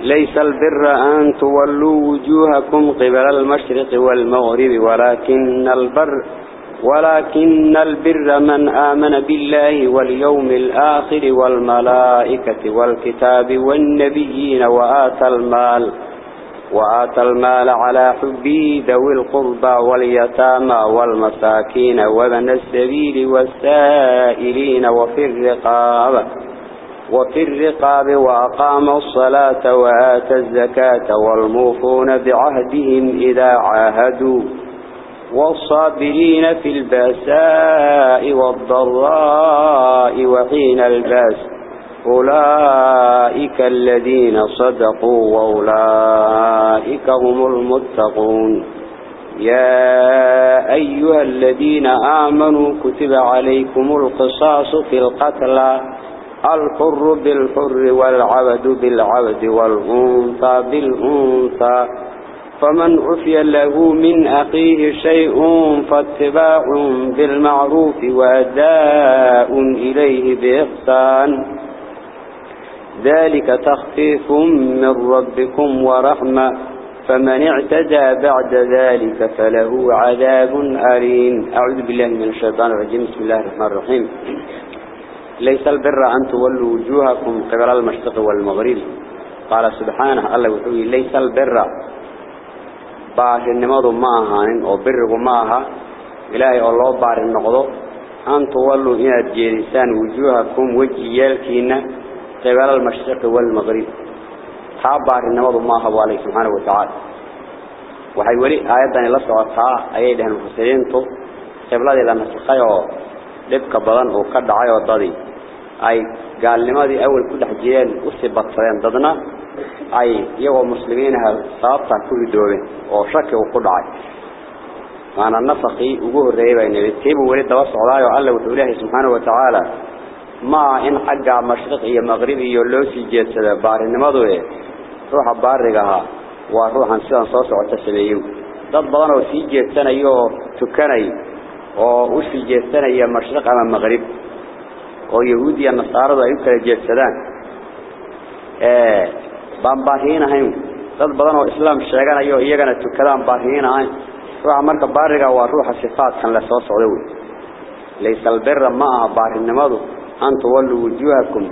ليس البر أن تولوا وجوهكم قبل المشرق والمغرب ولكن البر ولكن البر من آمن بالله واليوم الآخر والملائكة والكتاب والنبيين وآتى المال وآتى المال على حبه ذوي القربى واليتامى والمساكين وابن السبيل والسائلين وفي الرقاب. وفي الرقاب وأقام الصلاة وآتى الزكاة والموفون بعهدهم إذا عاهدوا والصابرين في البأساء والضراء وحين البأس أولئك الذين صدقوا وأولئك هم المتقون يا أيها الذين آمنوا كتب عليكم القصاص في القتلى الحر بالحر والعبد بالعبد والأنثى بالأنثى. فمن عفي له من أخيه شيء فاتباع بالمعروف وأداء إليه بإحسان. ذلك تخفيف من ربكم ورحمة. فمن اعتدى بعد ذلك فله عذاب أليم. أعوذ بالله من الشيطان الرجيم. بسم الله الرحمن الرحيم. ليس البر أن تولوا وجوهكم قبل المشرق والمغرب. قال سبحانه الله يقول ليس البر. بار النمض معها أو بر معها إلهي الله بار النقض أن تولوا إلى الجيرسان وجوهكم وجيالكين قبل المشرق والمغرب. تابار النمض معها والله سبحانه وتعالى. wali aayadan la socotaa ayay dhahan mufassiriintu qiblada la nasxayo dhibka badan oo ka dhacay wadadii ay gaalnimadii awal ku dhex jireen u sibadsadeen dadna ay iyagoo muslimiin ah sababta ku ridoobeen oo shaki uu ku dhacay. Maana nafaqi ugu horeeyay bay nabad tiibu wali daba socdaayo alla wuxuu ilaahay subhanahu wa ta'ala ma in xagga mashriq iyo maghrib iyo loo sii jeedsada baarinimadu ee ruuxa baariga ah waa ruuxan sidan soo socota sameeyo dad badan oo sii jeedsanayo oo tukanay yahuudiya nasaaradu ay u kala jeedsadaan ee baan baahinahayn dad badan oo islaam sheeganayo iyagana tukadaan baahinahayn ruuxa marka baariga waa ruuxa sifaadkan la soo socdo wey laysa albirra ma aha baarinimadu an tuwallu wujuhakum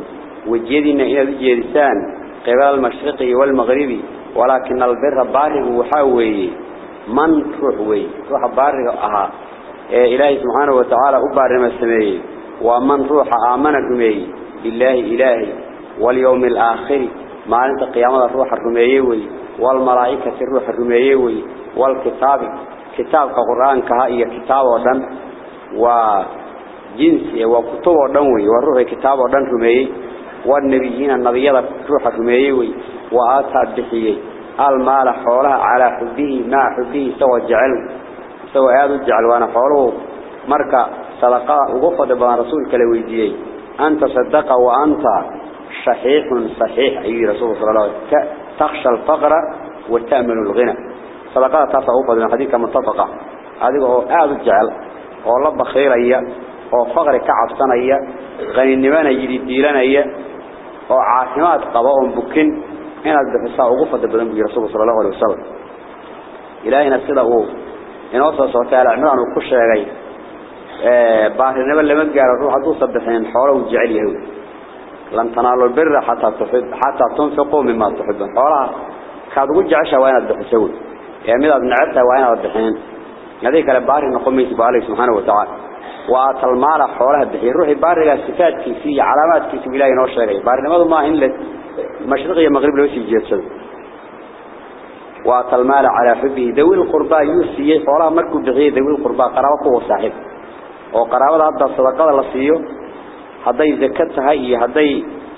wajiyadiina inaad u jeedisaan qibala almashriqi walmaghribi walaakin albirra baarigu waxaa weeye man ruux wey ruuxa baariga ahaa إلهي سبحانه وتعالى أبار ما سميه ومن روح آمن رميه بالله إلهي واليوم الآخر ما أنت قيامة الروح الرميوي والملائكة الروح الرميوي والكتاب كتاب كقرآن كهائية كتاب ودن وجنس وكتب ودنوي والروح كتاب ودن رميه والنبيين النبي الروح الرميوي وآتى بحيه المال حولها على حبه مع حبه سوى جعله سوى هذا الجعل وأنا حوله مركا صدقاء وقفة بان رسول كالويديي أنت صدق وأنت صحيح صحيح. أي رسول صلى الله عليه وسلم. تخشى الفقر وتأمن الغنى. صدقاء تاسع وقفة بان حديثة متفقة هذا هو هذا الجعل والله بخير أيه وفقر كعب سنة أيه غني النمان يجري ديلان أيه وعاثمات قضاء بكين. هنا الدفساء وقفة بان رسول صلى الله عليه وسلم. إلهنا السيدة هو inoo soo socotay alcimraan uu ku sheegay ee baarinimo lama gaaro ruux haduu saddexeen xoolo uu jecel yahay lan tanaalu birra hatta tuhib hatta tunfiqu mimma tuhibun xoolaha kaad ugu jeceshaa waa inaad bixiso ee mid aad necebtahay waa inaad bixin hadii kale baari noqomaysa baa Allah subhanahu wa ta'ala wa atal maala xoolaha bixiy ruuxi baariga sifaadkiisa iyo calaamaadkiisa ilaahay inoo sheegay baarinimadu ma in la mashriq iyo maghrib وأتلمال على حبه. ذوي القرباء يوسيه فولا مركو بغيه ذوي القرباء قرابك وصاحب وقرابة عبد الصدقاء الله سيه هذا يذكتها إيه هذا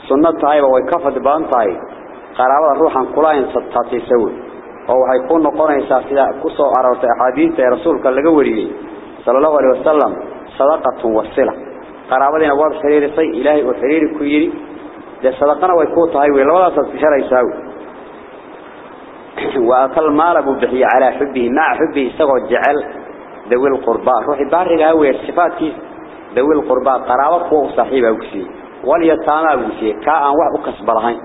سنتها إيه ويكفت بانتها قرابة روحا قلائن ستاتي سوي. وهو هيكون نقونا إساسا كسو عرارة حديثة رسولك اللي قوليه صلى الله عليه وسلم صدقة وصلة. قرابة نواب حريري صي إلهي وحريري كويري. ده صدقنا ويكوتها إيه ولا صدق شرعي ساوي. Bisharaysaa وأكل مال أبو بحي على حبه مع حبه سوى جعل ذوي القرباء روح بارغ هو الصفات ذوي القرباء قرابة فوق صاحبه وكسي. واليتامى وكسي. كأن واحد أكسب لهين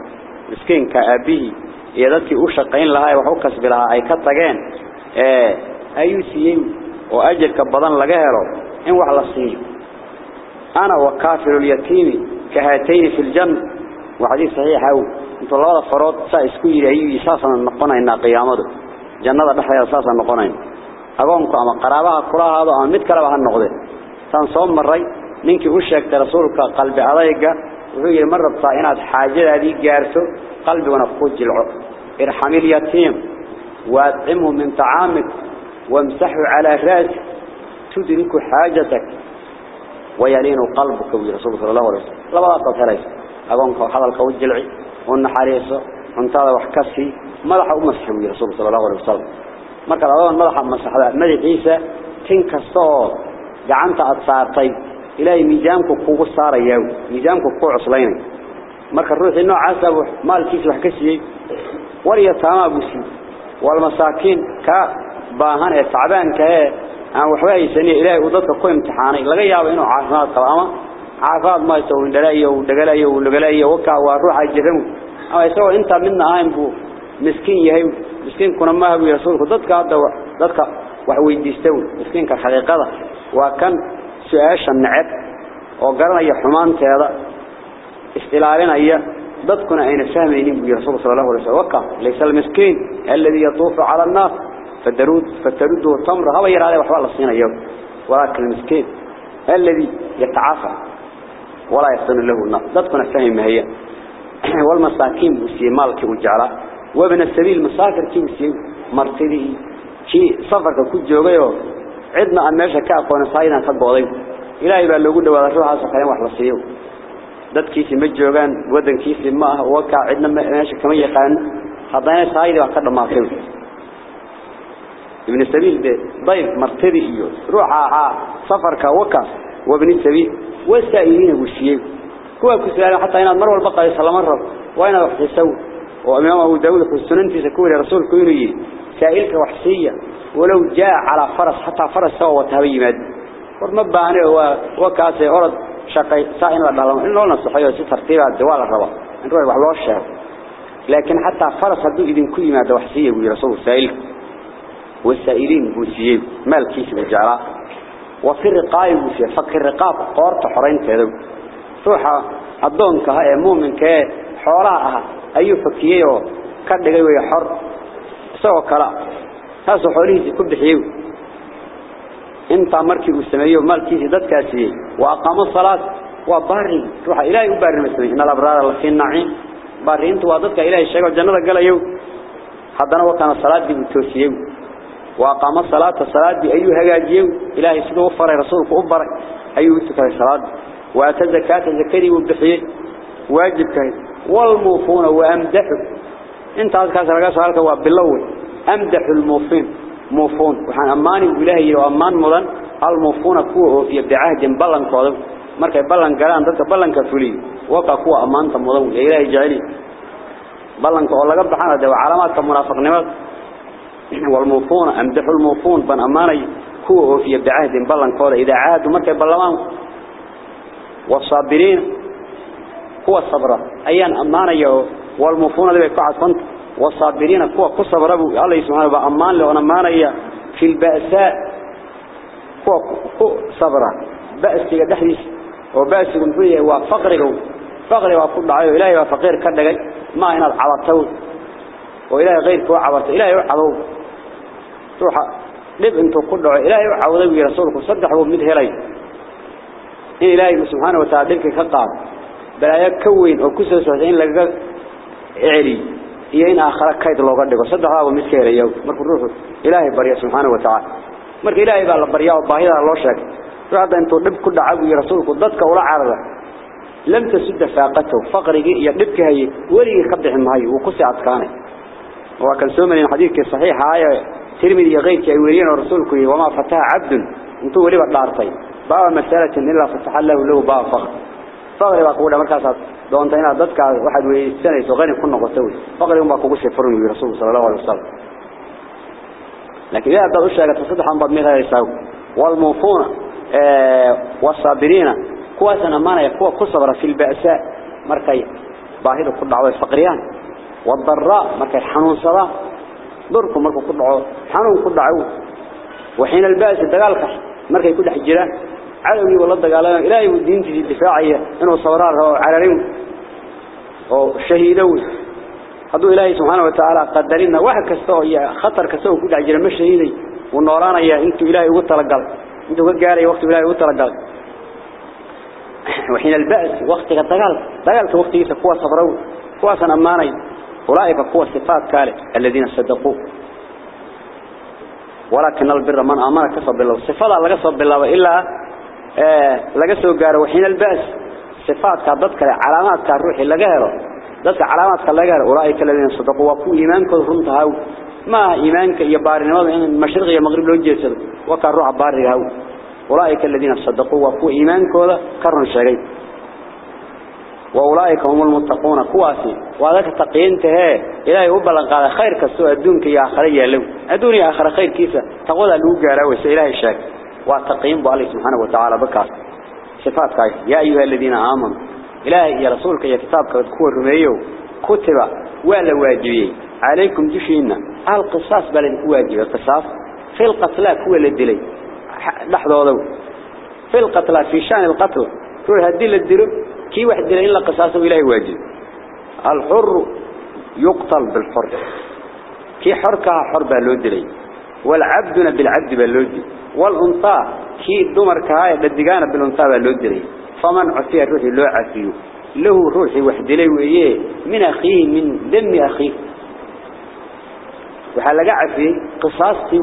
مسكين كأبيه يدك أشقين لها وحكس بلها أي كتجين أي سيين. وأجل كبضان لجهره إن وحلا الصين أنا وكافر اليتيم. كهاتين في الجنة. وحديث صحيح الله فراد سايسكوي أي أساسا نقنا إن قيامته جنة بحيا أساسا نقنا أقومك أما قرابها كلها هذا أما مت كلها النقدة تنصوم مري منك وشك رسولك قلب عليك وهي مرة طائنات حاجة هذه جارته قلب ونفقود جلعه ارحم اليتيم وأطعمه من طعامك وامسحه على رأسه تدرك حاجتك ويلين قلبك ورسول صلى الله عليه وسلم لا بد تهليس أقولك هذا القول جلعي ون حريصة. ان ترى وح كسي ما راح امسحه يا رسول صلى الله عليه وسلم. ما قال الله ما راح امسح هذا ما يقيس تنك صار جعنت اتصار طيب إلى ميزانك كوغ صار يا ميزانك كوغ عسلين ما كروح إنه عذاب مال كيس وح كسي وريا سما بسي والمساكين ك باهن إيه تعبان كه إيه. ان وحبايسني إلى ودك كو امتحاني. لا يا إنه عاصمه عافاد ما يسوي دلائي ودقلائي ودقلائي وكا وروح الجرمو أما يسوي إنت منا عين بو مسكين يهي مسكين كنا ما هو يرسول خدتك عبد ذاتك وحوي ديستون. مسكين كالحقيقة وكان سعاش النعب وقرنا يا حمان تيضا استلالنا ايا ذاتكنا أين سامينين بو يرسول صلى الله عليه وسلم. ليس المسكين الذي يطوف على الناس. فالدرود فالدرود والتمر هوا يرى عليه وحوال الصين ايا ولكن المسكين الذي يتعافى. Wala yasunu lahu an-nas dadkuna fahmayeen wal masaakiin busi maalki u jeclaa وابن السبيل مسافر كي وسيو مرتدي كي سفر كو جوغيو عدنا ان ميشا ka aqoon saayina ka gooday ilaahay baa loogu dhawaada ruuxaas kale wax la siiyo dadkiisi ma joogan wadankiisi ma ah oo ka cidna meesha kama yaqaan hadana saayida wax ka dhamaatay ibn السبيل ده ضيف مرتدي iyo ruuxa safarka waka وابن السبيل ku su'aal hatta inaad mar walba qayso lama rabo waa inaad wax xisaw وإمام أبو داود خسننتي سكوري رسول كوني سائلك وحسية. ولو جاء على فرس حتى فرس سوى وتهبي ماد ورمبا عنه هو وكاسي أرد شقي سائل الله. إنه نصحيه وسي ترتيبها الدوال الروا إنه يبقى الله الشهر. لكن حتى فرس هدو إذن كل ماد وحسية. وي رسول سائلك والسائلين بوسيين مال كيس بالجعلاء وفي الرقائب في فك الرقاب قارت حرين كذب صحة الضون كه مؤمن كه حراءها أي فكية كده جوا حر. سوى كلا هذا حريز كده حيو. أنت مركب السماوي ومال كيس دت كاسي وأقام الصلاة وبرين روح إلى يبارى مسلمين إن الأبرار الله فين بارى أنت توادت إلى الشيخ الجنة قال يو. هذا وقنا الصلاة بتوسيو hagaajiyay ilaahay sidoo u faray rasuulku u baray ayuu u tukaday salaad waa ta zakata zakadii uu bixiyay waajibka والموفون وأمدحوا إنت كاسر رقاس هالك وباللوي أمدح الموفين. موفون. وحان أماني وإلهي وأمان مضان الموفون كوه في بعهد بلن قادم مركا بلن كفولي وقا كوه أمان تمضان يا إلهي جعلي. بلن قول لقب حانا دو. علامات كمنافق نمات والموفون أمدح الموفون بان أماني كوه في بعهد بلن قادم إذا عادوا مركا بلمان والصابرين هو الصبر أيان أمانية والمفون ذي كعد كنت والصابرين كوا كصبر الله سبحانه وأمان له أمانية في البأساء كوا صبر بأس يدحيس وبأس يقول وفقره. فقره وكل عيو إلهي وفقير كدقي. ما هنا العوضتون وإلهي غير كوا عوضت إلهي روح لب انتو كل روح إلهي وعوضي رسولك وصدح ومن هلي إن إلهي سبحانه وتعالى دلك الخطاب بلا يكوين وكسر سبحانه لك إعلي. ايين أخرى كايد الله قدك وصدح ومن هلي مركو روح إلهي بريا سبحانه وتعالى. مركو إلهي بقى لبريا وباهيدا الله شك روح دا انتو لب كل عوضي رسولك وضدك ولا عرضه لم تسد فاقته. فقري يا دبك ولي قبض المهي وقصعت كانه وكان سومن الحديث الصحيح هاي. ترمذي غير كأيورين ورسولك وما فتاه عبد. انتو وليبا طارتين باب مسألة إلا فتح الله له باب فقر فقر يقول لما كاسات دون تينا واحد سنة وغير كنا قتوي فقر يوم باكو بشي فرمي برسوله صلى الله عليه وسلم. لكن إذا أبدأ أشياء تصدح عن بعض يساو. والموفون آه، والصابرين. كواسنا مانا يكوى كصبر في البعثاء مركي باهدو كل عوى الفقريان والضراء مركي حنون صلاة. ضركم مركا كدعو حنون كدعو. وحين الباس الدقالك مركا يكون حجران عدوي والله الدقالان إلهي والدين تجي الدفاعية إنه صورار عرارين وشهيدوي هذو إلهي سبحانه وتعالى قدرنا. واحد كستوه يا خطر كستوه كل عجل مش شهيدي. والنوران يا أنتوا إلهي وطلقل أنتوا قاري وقت إلهي وطلقل وحين البأس وقت الدقال. دقال وقت يسا قوة صبروا قوة سنأماني أولئك قوة صفات كالك الذين صدقوا ولكن البر من أمر كسب بالله. صفات لا كسب بالله إلا آه، لا كسب قارو حين البأس. صفات كذبك علامات كروح لا جهره ذات علامات لا جهر أولئك الذين صدقوا. وقوا إيمانك الرمت هاو. ما إيمانك يبارن ماذا يعني المشرق يمغرب لو جيسر وكروح بارن هاو. أولئك الذين صدقوا. وقوا إيمان هذا كرن وأولئك هم المتقون. كواسي. وهذا تقينته إلى أبلا قال خير كسو أدونك يا أخري يلو أدوني آخر خير كيسا تقول له يا رويس إلهي وتقيم بالله سبحانه وتعالى بكاس. شفاتك يا أيها الذين آمنوا. إلى يا رسولك يا كتابك وذكوه الرميو كتبه ولا واجبي. عليكم دفينا القصاص بل واجب القصاص. في القتلى هو الدليل لحظة في القتلى في شان القتل. تقول هدي للدرب كي واحد دلي إلا قصاص إلهي واجب. الحر يقتل بالحر. كي حركها حر بالودلي والعبد بالعبد بالودي والأنطاء كي دمر كهاية بالدقانة بالأنطاء بالودلي فمن عفيه روحي لو عفيه له روحي وحدلي ويه من أخيه من دم أخيه. وحلقة عفيه قصاصتي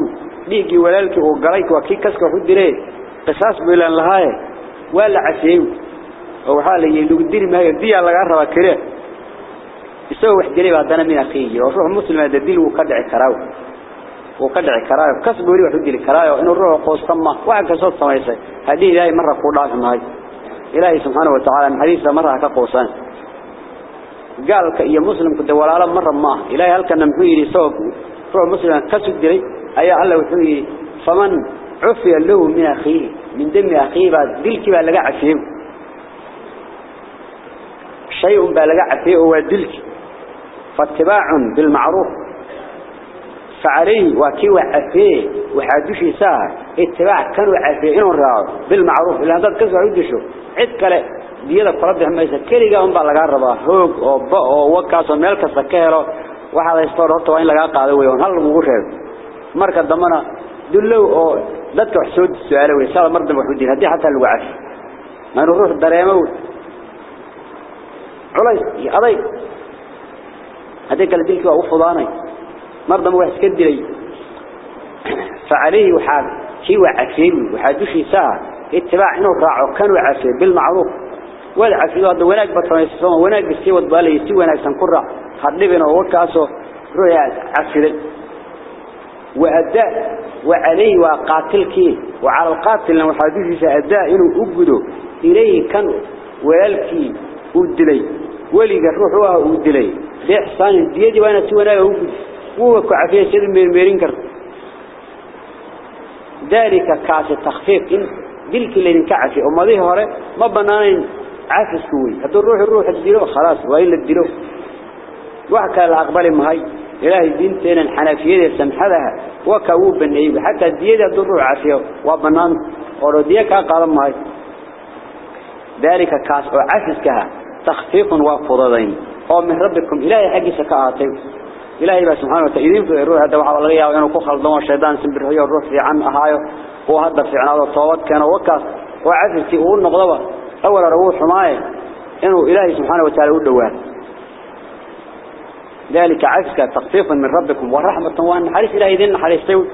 ليكي ولالك وقريك وكي كسك وحدلي قصاص بلان لهاي. ولا عفيه وحالي يلو قدري ما يردي على قرر وكره يسوي وحدلي بعدنا من أخيه وروح مسلم هذا الدين وقدع كراو وقدع كراو كسب ولي وحدلي كراو إنه الروح قوس طمه وعك صوت سميسي هذه لاي مرة قولات هاي إلهي سبحانه وتعالى حديث مرة كقوسان قال كي مسلم كده ولا مرة ما إلهي هل كان نمحيه لسوق روح مسلم كسب دلي أي الله وحيه فمن عفي له من أخيه من دم أخيه بعد دلك بقى لقى عفيه شيء بلغ عفيه هو دلك. فاتباع بالمعروف. فعلي وكي وعفيه وحادوش يساء اتباع كان وعفيه إنه الرعاض بالمعروف. اللي هنضب كذلك عدشه عدك لأ ديالة قربها ما يسكري قام بلغ عربه هوق وبقه ووكاسه ملك سكيره وحاذا يستور رطوين لغا قادوه ويون هل مغشب مركز دمنا. دلو أو دتو حسود السؤال ويسأل مرد المحودين هدي حتى الوعف ما نروح الدرامة culays iyo aday hadii kala dilkii waa u fudaanay mar dambe wax iska فعليه وحاد كي وعفين وحادوشي ساعة اتباع إنه راعه كانوا عفين بالمعروف. ولا عفين هذا وناك بطرنا يسسون وناك بسيوة بالي يسي وناك سنقرع خربنا ووكاسو رؤيا عفين وأداء وعليه وقاتلك وعلى القاتل وحادوشي سأداء إنه أبدو إليه كان ويالكي أدلي ولي روحوها أدلي بإحسان ديدي وانا سوانا أبدو ووكو عفين سيد ميرين كرت ذلك كاس التخفيف. دلك اللي نكعفي أمضيه هره ما بنانين عافس كوي هتو الروح الروح الدلو خلاص وإلا الدلو وحكى الأقبال مهي إلهي دين تينا الحنفية سمحلها وكوب بالنعيب حتى الديادة هتو الروح عافيه وبنان ورديك قال مهي ذلك كاس وعافس كها تخفيف وفضلين ومن ربكم إلهي حقي سكاعتين إلهي بس سبحانه وتعالى في الروح هذا وحال الله وإنه كخل ضم الشيطان سنبره الروح في عن أهايه وهذا في عناد الطوات كان وكاس وعفت يقول نقضبه أول روح معي إنه إلهي سبحانه وتعالى ودوان ذلك عفك تخفيفا من ربكم ورحمة وأن حريص إلهي ذن حريص سوي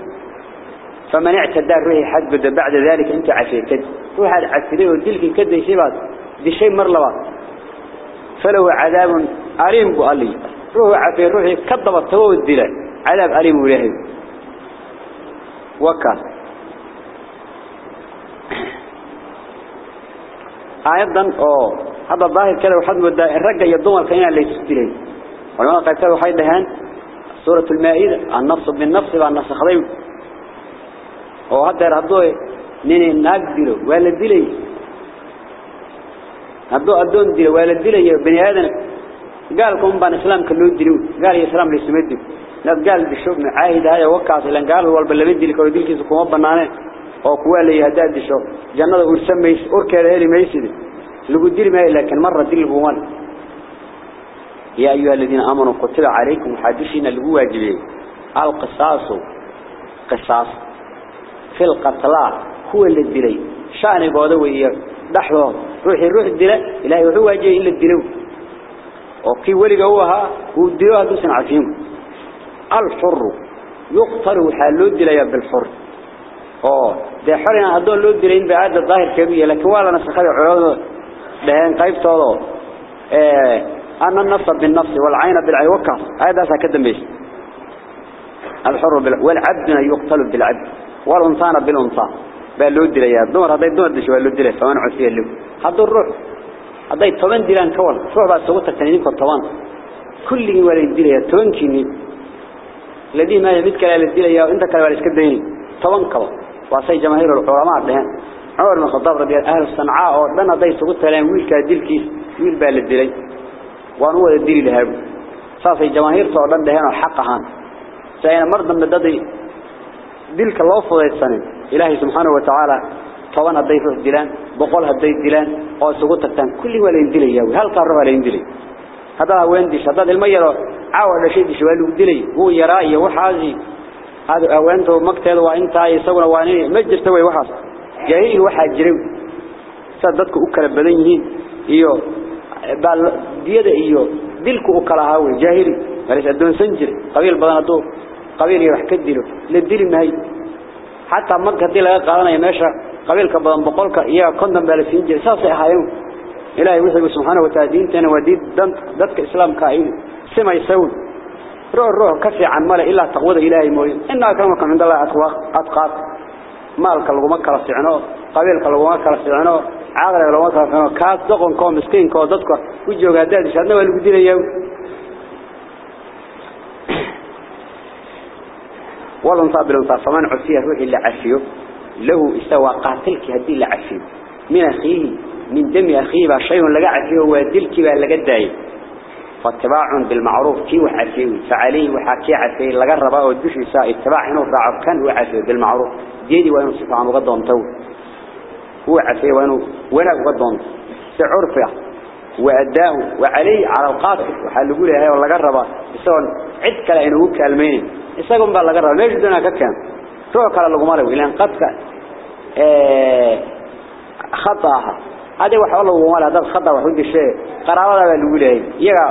فمن اعتدى الروح حد بعد ذلك أنت عفيت روح هذا عفيته ودلك كده يسيبات. دي شيء مرلبات فله عذاب أليم قال لي روح عفي روحي كذب التوى الدلاء عذاب أليم وله وكا. أيضا أو. هذا الظاهر كذا وحد ودا الرجع يضمر كأنه اللي يستلين ولما قال كذا وحيد دهان سورة المائدة النفس بالنفس والنفس خضيم. وهذا يردوه نين نقدره ولا دلي هدو أدون دلي ولا دلي بني آدم. قال كم بان إسلام كلو دلو قال يا إسلام ليس مدو ناد قال بشوف عاهد هاي وقعت لأن قال هو البلمدي اللي كوديل كيس كوما بنانه. أو كوالي يهداد دشو جنة ورسم ميس. أركي هذه ميسد لقد دل ما لكن مرة دل بوان يا أيها الذين آمنوا قتل عليكم حادثين اللي القصاص. قصاص. في القتلى. هو اللي الدلي شأن قادوي دحوه. روحي روح الدلاء إلا يروح وجهه إلا الدلو. وكي ولي جوها هو الدلو هذا سنعرفهم الحر يقتل حاله الدلاء بالحر. أو ده حر يعني هذول الدلين بعد الظاهر كبير لكن ولا نسخة عروض ده كيف ترى أن النفس بالنفس والعين بالعين وكف هذا سكدم بيش الحر بال... والعبد يقتل بالعبد. والإنسان بالإنسان بلود دلية دمر هذا دمر دشوا بلود دلية فمن عصير لكم هذا الروح هذا التوان ديلان كوان فروح بعد سوى تكتنين كوان كل ولي ديلية توان كيني. الذي ما يمدك على الديلية وانت كالوالي سكدين توان كوان واسي جماهير العلماء دهان عمر من خطاب ربي الأهل الصنعاء وردنا دي سوى تلان ويلك ديلكيس ويل بقى للديلي وان هو الديلي لهاب ساسي جماهير صعبان دهان وحقهان سأينا مرضا من دادي ديلك الله وفضي السنين إلهي سبحانه وتعالى طوان هدي روح دلان بقول هدي دلان أو سقوطتان كل ولا يندلي ياوي هل قرر ولا يندلي هذا هو انديش هذا الميرو. عاول شيء ديش ولا يندلي هو يرايه وحازي هذا هو انتو مكتل وانتا يسونا واني. مجر توي وحاص جاهيه وحاج جريو. سادتك اوكال بلينيه إيو. بل ديادة إيو. دلك اوكال هاوي. جاهيري مليس ادون سنجر. قبيل بغانتو قبيل يروح كدلو للدل ما هي. حتى مكة دي لها قادنا يماشا iyo konton baa la siin jiray saasay ahaayeen. Ilaahay wuxuu subhanahu wa ta'ala diintana waa diin dadka islaamka ay simaysaw روح روح كفي عن مال إلا تقوى إلهي موين إن أكرمكم عند الله أتقى أتقى مالك لو ما كلا سعناه قبيلك لو ما كلا سعناه عاقلك لو ما كلا سعناه كاس دقن كون مسكين كون ضدك وجهه قداد شأنه اللي بدينا يوم والله نصاب بالنصاب فمن له استوى قاتلك هدي اللي عفيه من أخيه من دم أخيه شيء لقى عفية ودلك بقى داي فاتباع بالمعروف كي وحفيه فعليه وحكي عفيه لقى الرباء والدش يساء اتباع هنا وضعف كان وحفيه بالمعروف. ديدي وينو صفة عن غضون تو. هو عفيه وينو؟ وينو غضون سعرفه وأداه وعليه على القاتل. وحلقوا له هاي ولا قربا يسون عد كلا إنه كلمين. يسقون بالله قربا ليش دنا ككان روح كلا لقماره إلى أن قدك آه خطاها هذا waxa wala wala dad khada wax u dishay qaraabada baa lagu leeyahay iyaga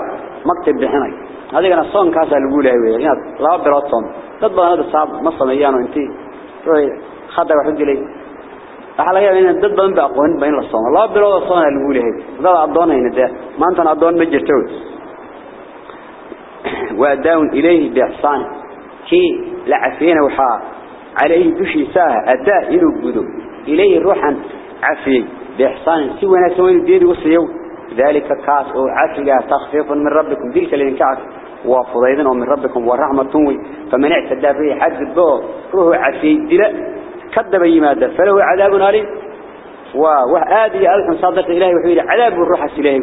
maktab bixinay adigana soonkaas lagu leeyahay inaad laba bilood soon dad badan dad saab ma sameeyaan intii roy khada wax u dilay waxa laga yaabaa in dad badan ba aqoon bayn la soomo laba bilood soon lagu leeyahay dad adoonayna de maanta adoon ma jirto وأداون إليه بإحسان كي لعفينا وحا عليه دشي ساه أداء إنه قدو إليه روحا عفيه بإحسان سوى سوين الدين وصيو ذلك كاس أو عفية تخفيف من ربكم. ذلك اللي انكعف وفضيضا ومن ربكم ورحمة طوي فمن اعتدى فيه حد الدور روح عفية دلاء كذب يمادة فله عذاب ناري. وآدي ألحن صادق إلهي وحيد. عذاب الروح السلاهي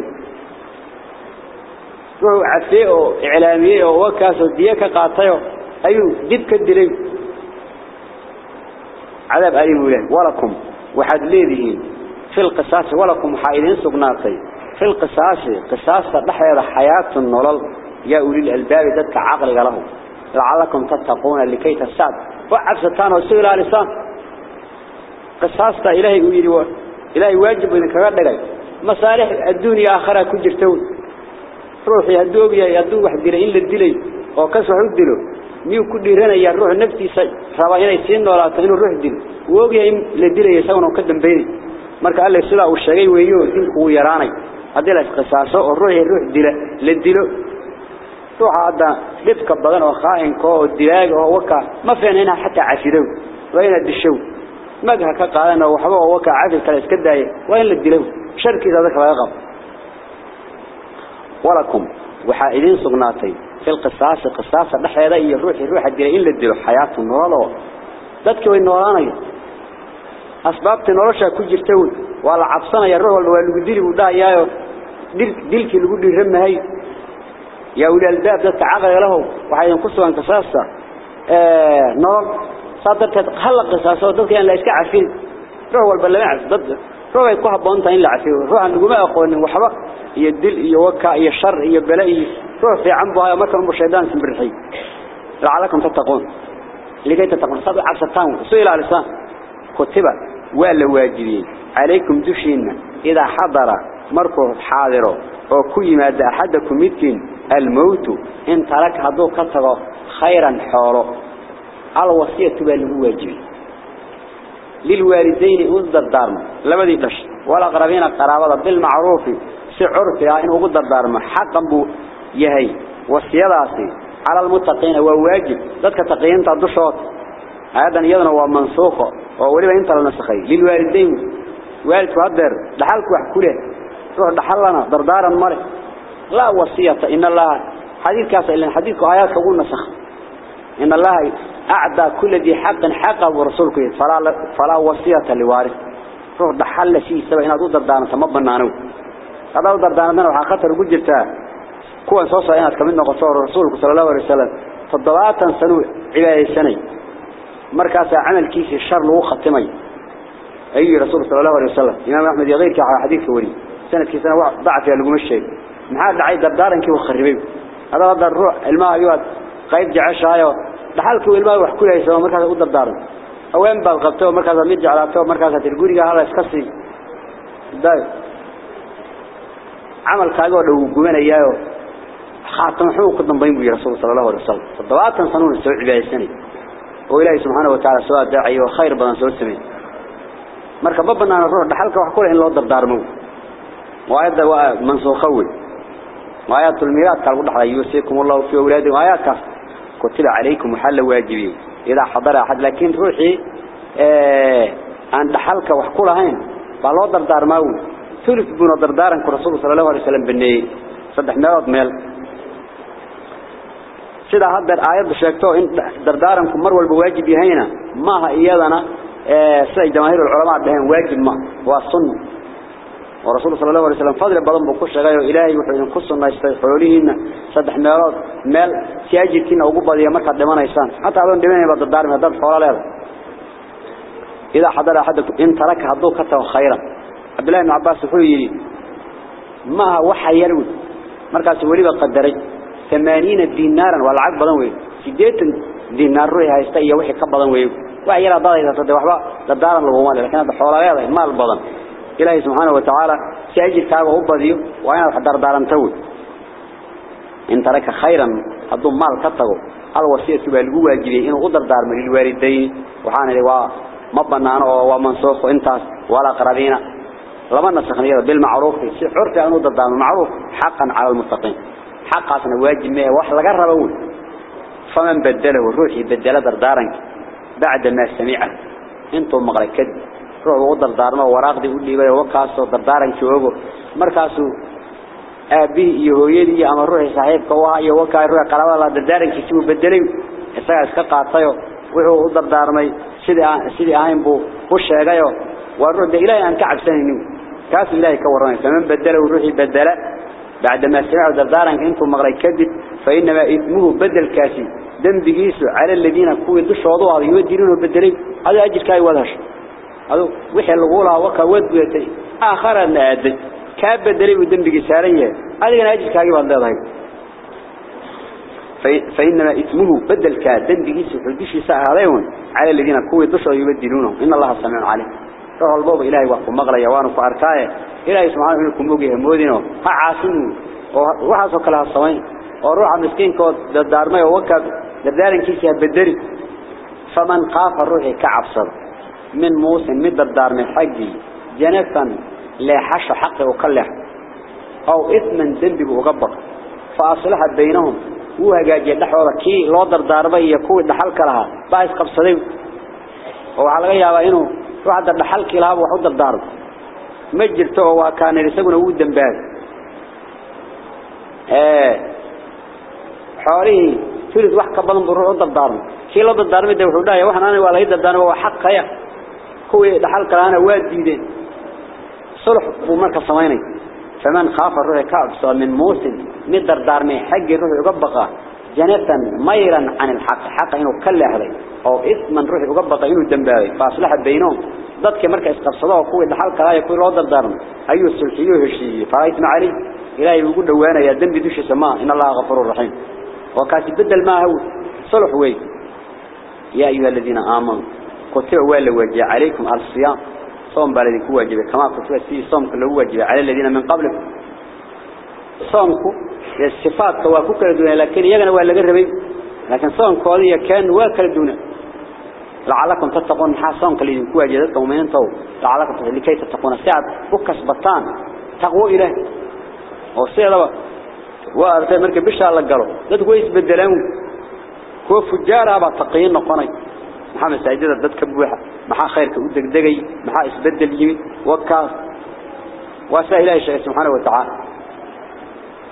روح عفية إعلامية وكاس وديك قاطيه أيو دب كدلي عذاب أليم وليه ولكم وحد ليذهين في القصاص ولكم حائلين سقناطي في القصاص قصاص تحيا حياة النلل يا أولي الألباب ذاتك عقل له لعلكم تتقون لكي تسعد وعبستان وسئل على لسان قصاص إلهي ويري إلهي واجب إنك قدر مصالح الدنيا آخرة كجرتون. روحي هدوبيا يدو واحد دلين للدلي. وكسو حدلو ميو كدي رنا يا روح نفسي سي رواهنا يسين ولا تهين الروح دين. ووجي إم لدي لي سوون وقدم بيني. مرك قال لي سلا وشجعي ويو دين هو يراني. هذا لس قصاصة الروح الروح دين لدي له تو هذا لف كبرنا وخائن كو دلاج أو وكا ما فين هنا حتى عشرو وين الدشوا ما جه كقالنا وحبا وكا عافل كلاس كداي وين لدي له شركي ذاك لا يغم ولكم. وحائلين صغناتين في القصاص القصاص الحياة هي الروح الروح الجري. إلا الدلو حياة النوراله ذاتك وين نورانه أسباب تنورشة كجستون ولا عبسنا يروح والوالودير ودا يا دل دلك الجود يهم هاي. يا ولد الباب ذات عقل له. وحين قصوا القصاص نور. صادر تتخلق قصاصه؟ ذاتك يعني لا يسكع فيه روح والبلاعس ضده ضد روح يكوها بونتا إلا عفين روح أن نقوم أقول وحبق يدل يوكا يشر يبلئي روح في عنبها مكر مشهدان سنبرحي لعلكم تتقون. لكي تتقون. صادق عبستان سئل على الإسلام. كتب. ولا واجبين. عليكم دشين إذا حضر مركو حاضره وكي ما دا أحدكم مدكين الموت. إن ترك هدو كتغو خيرا حوره. الوصية بالله واجبين للوالدين أصدر دارما لما دي تش ولا قربين قرابة بالمعروف سعرفها إن أصدر دارما حقا بو يهي. وصياداسي على المتقين وواجب. ذاتك تقيين تدشوت هذا يدنا ومنسوخه ووليبا انت لنسخي. للوالدين. والد قدر دحالك وحكوله. روح دحلنا. دردارا مري لا وصية. إن الله. حديث كاس إلا حديث آيات كقول نسخ. إن الله أعدى كل ذي حق حقه ورسولك. فلا فلا وصية لوارث. روح دحل شيء سبب إن أدو دردانا تمبنا نو هذا دردانا نو حقتر قجرتا كون صوصا إنات كمين قصور رسولك صلى الله عليه وسلم. فالضباطا سنو عبادة سنة مركز عمل كيس الشر لو ختمي. أي رسول صلى الله عليه وسلم. إمام أحمد يغيرك على حديث وري. سنة كي سنة ضعف يا لقوم الشيء محاد دعي دبدارا كي وخربين هذا هذا الروح الماء يواد قيد جعش هايو دحالك والماء وحكولها يسوى مركز أقول دبدارا أوين بالغبتو مركز ميد جعلاتو مركز تلقوري هذا يسكسي. داي عمل كاغو لو قوين إيايو. خاتم حقوق الضنبين بي رسول صلى الله عليه وسلم. فالضباطا سنون السوء عباية السنة وإلهي سبحانه وتعالى سواء داعي وخير بدن سوء السمين marka ma banaana ruux dhaxalka wax ku leh in loo dardaarmo waayada waa mansuuqawi waayatul miraad kala dhaxlay yusikum wallahu fi awlaadikum ayaka كتب عليكم حل واجبي. إذا حضر أحد لكن روحي آه، أنت حلك وحكولهين فالله دردار ماهو ثلث بنا دردارا كرسول صلى الله عليه وسلم بني. صدح مرض ميل. سيدا هذا آيات شاكتو إن دردارا كمر والبواجبي هين ماها إيادنا آه، سيد جماهير العلماء بهين واجب ما. هو الصنو ورسول صلى الله عليه وسلم فضل بضم بقصة غير إلهي وحين قصة ما يستحولين صدح ميرات مال سيجد كنا وقبة دي مكة دمان إيسان حتى أبن دمان يبدو الدار من الدار فورا لها إذا حضر أحدكم إن ترك هدوك حتى وخيرا عبد الله بن عباس يقول يلي ما وحى يلوي مركز وليبا قدري ثمانين دينارا والعب بضم وي سيديت دينار روحي هايستئي وحي كبضم وي وحي يلا ضغي إذا تدوح بقى للدار من الغمال لها مال بضم إله سبحانه وتعالى سيجد كابه أبضيه وأنا أخدر دارم تول إن ترك خيرا أدوم مال كتغو الوصية سبه القوة الجريه إن أدر دارم للواردين وحانه لواء مبنان ومنصوخ وإنتاس ولا قرارين لما نسخن إياه بالمعروف. سيحرت أن أدر دارم المعروف حقا على المتقين حقا سنواجه مية وحل قرر أول فمن بدله الروحي بدله دردارنك بعد ما سمعه. أنتم مغلقين مغرق كد روح وضر دارما وراق دي قول لي بي وكاسو دردارنك وغو مركاسو أبي يهويدي أما روحي صاحبك وها يوكا روحي قرابة الله دردارنك سيبو بدلي إساق اسكا قاطيو وحو وضر دارمي سيدي آهين بو وشيغيو والروح دي إلهي أنك عبساني كاس الله كوراني فمن بدله روحي بدله بعدما سمعوا دردارا أنتم مغري كذب فإنما إثمه بدل كاسي دم بقيسه على الذين كوي دش وضوها يودينون بدلين هذا أجل كاي ودهش هذا وحي الغولها وكا ودويتي آخر أن أدد كاب بدلين ودم بقيسارية هذا كان أجل كاي ودهش فإنما إثمه بدل فالبيش ساعة عليهم. على الذين كوي دش يودينونه إن الله سمع عليه روح الباب إلهي وقف مغرى يوان فأركاية إلهي سبحانه إنكم موجه مودينه. ها عاصمه. وحاسو كلها الصوين وروح مسكين كود دارمي ووكاد دردارن كيسي بدري. فمن قاف الروح كعب صد من موسى من دردارمي حقي جنفا لا حش حقه وقلح أو إثما ذنبه وقبط فأصلح بينهم. هو جاء دحوه كي لو دردارمي يكون دحل كلها. بايس قبصدين وعلى غيابه إنه واحد دحل كلها وحود waa kaan isaguna uu dambaad ee xoori filis wax ka badan buu dardaarmo kii la dardaarmay de wuxuu dhahay waxaan aniga waa la dardaarmo waa xaqaya kuwii dhaxal kalaana waa diideen sulx buu marka sameynay faman khafa ruuxa ka absa min muusin مدر دار من حق روح يقبقى جنفا ميرا عن الحق. حق إنه كل هذا. أو إثما روح يقبقى إنه دنباوي فأصلح بينهم. ضدك قرصدا وقوة الحلقة لا يكون رود الدارم أيو السلحيوه الشيء فرأيت معري إلهي يقول دوانا يا دنبي دوش سماء إن الله غفور رحيم. وكاتب بدل ما هو. صلح وي. يا أيها الذين آمنوا. قتلوا ولا وجه عليكم الصيام. صوم بالذي واجب كما كتب في صوم كله واجب على الذين من قبلكم. صومكم الصفات كواكو كلا دون لكن يجنا ولا جربي لكن صوم قاضي كان واكل دون لعلكم تتقون. حصان كلي واجب مؤمنين تو لعلكم لكي تتقون. السعد بكس بطان. تقوى إله وصيلا وأرتي مركب بشر الله قالوا لا تقول يسبدلون كوا فجار أبى تقين نقني محمد سعيدة دتك بوحة محا خيرك ودك دقي محا إسبدل يمي وكاف واسأله الشيء سبحانه وتعالى.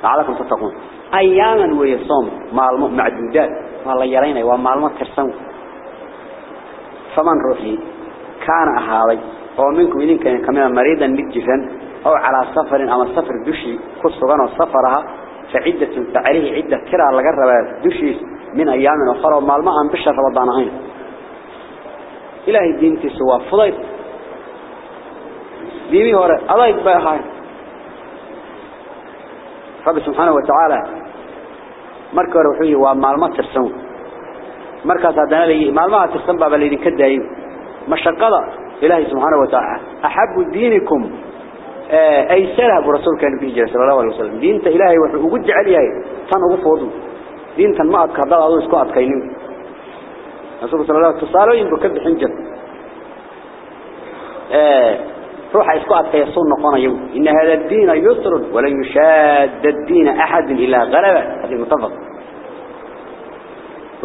لعلكم تتقون. أياما ويصوم معلمة معدودات. والله يرينا ومعلمة ترسم فمن روحي كان أهالي ومنكم إذن كان كمان مريضا مجفا أو على سفر أما السفر دوشي كسوغان وصفرها فعدة تعريه عدة كرة على قربة دوشي من أياما وخرى ومعلمة أنبشر فلا دانهين إلهي دينتي سوا فضيت. ديمي هوري أضايك بقى هاي. رب سبحانه وتعالى مركا روحيه ومالما ترسون مركا سادنا لي مالما ترسون بابا اللي كدايو مشقضة إلهي سبحانه وتعالى. أحب دينكم. أي سنة برسول كان بيجي صلى الله عليه وسلم. دينت إلهي وجد عليها تنو فوضو دينت ما أتكهضا أدو اسكو أتكينين رسول صلى الله عليه وسلم تصالوين بكب حنجر روح اسكو أتكيصون نقونا يوم. إن هذا الدين يسر ولن يشاد الدين أحد إلا غلبة. هذه المتفق.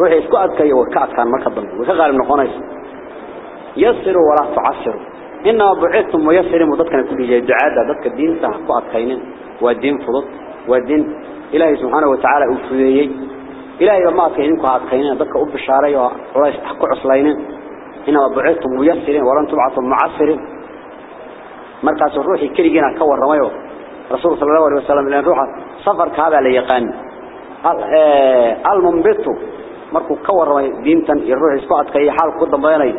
روح اسكو أتكي وكأت كان مركب وكغالب نقونا يسر. ولا تعسر. إنما بعثتم ويسر مضدك كل جاي دعاء ضدك الدين تحقق كينين والدين فضل والدين إلهي سبحانه وتعالى أفديه إلهي ما كينين كهات كينين ضدك أب الشارع ولا يستحقوا عصلين إنما بعثتم ويسر ولن تبعثوا معسر مركز الروح كريجنا كور رميه رسول صلى الله عليه وسلم لأن روح سفر كهذا ليقان المنبت مركو كور رميه دينتا الروح يسقط كي حال قد بيني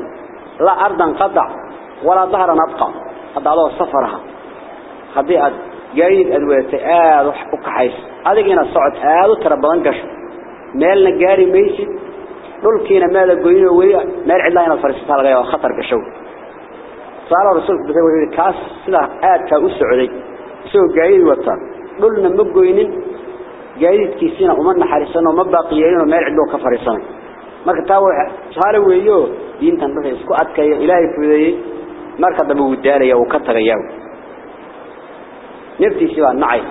لا أرضا قطع ولا ظهرا أبقى هذا الله سفرها. هذه جيد أدوات آد وكحيس هذا جينا الصعد آد ترى بلنكش مالنا جاري ميسي دول كينا ماذا قوينه ويا مال عدنا فرستها لغاية خطر كشو صار رسول بسوي كاس سلا آد كأسعودي سو جيد وطن دولنا مقوينين جيد كيسينا ومن حارسنا وما باقيين ومال عدو كفرسنا marka taa waxa saare weeyo diintan dadka isku adkayo ilaahay fudeeyay marka dambe uu daaraya uu ka tagayaa naftiisi waa nacay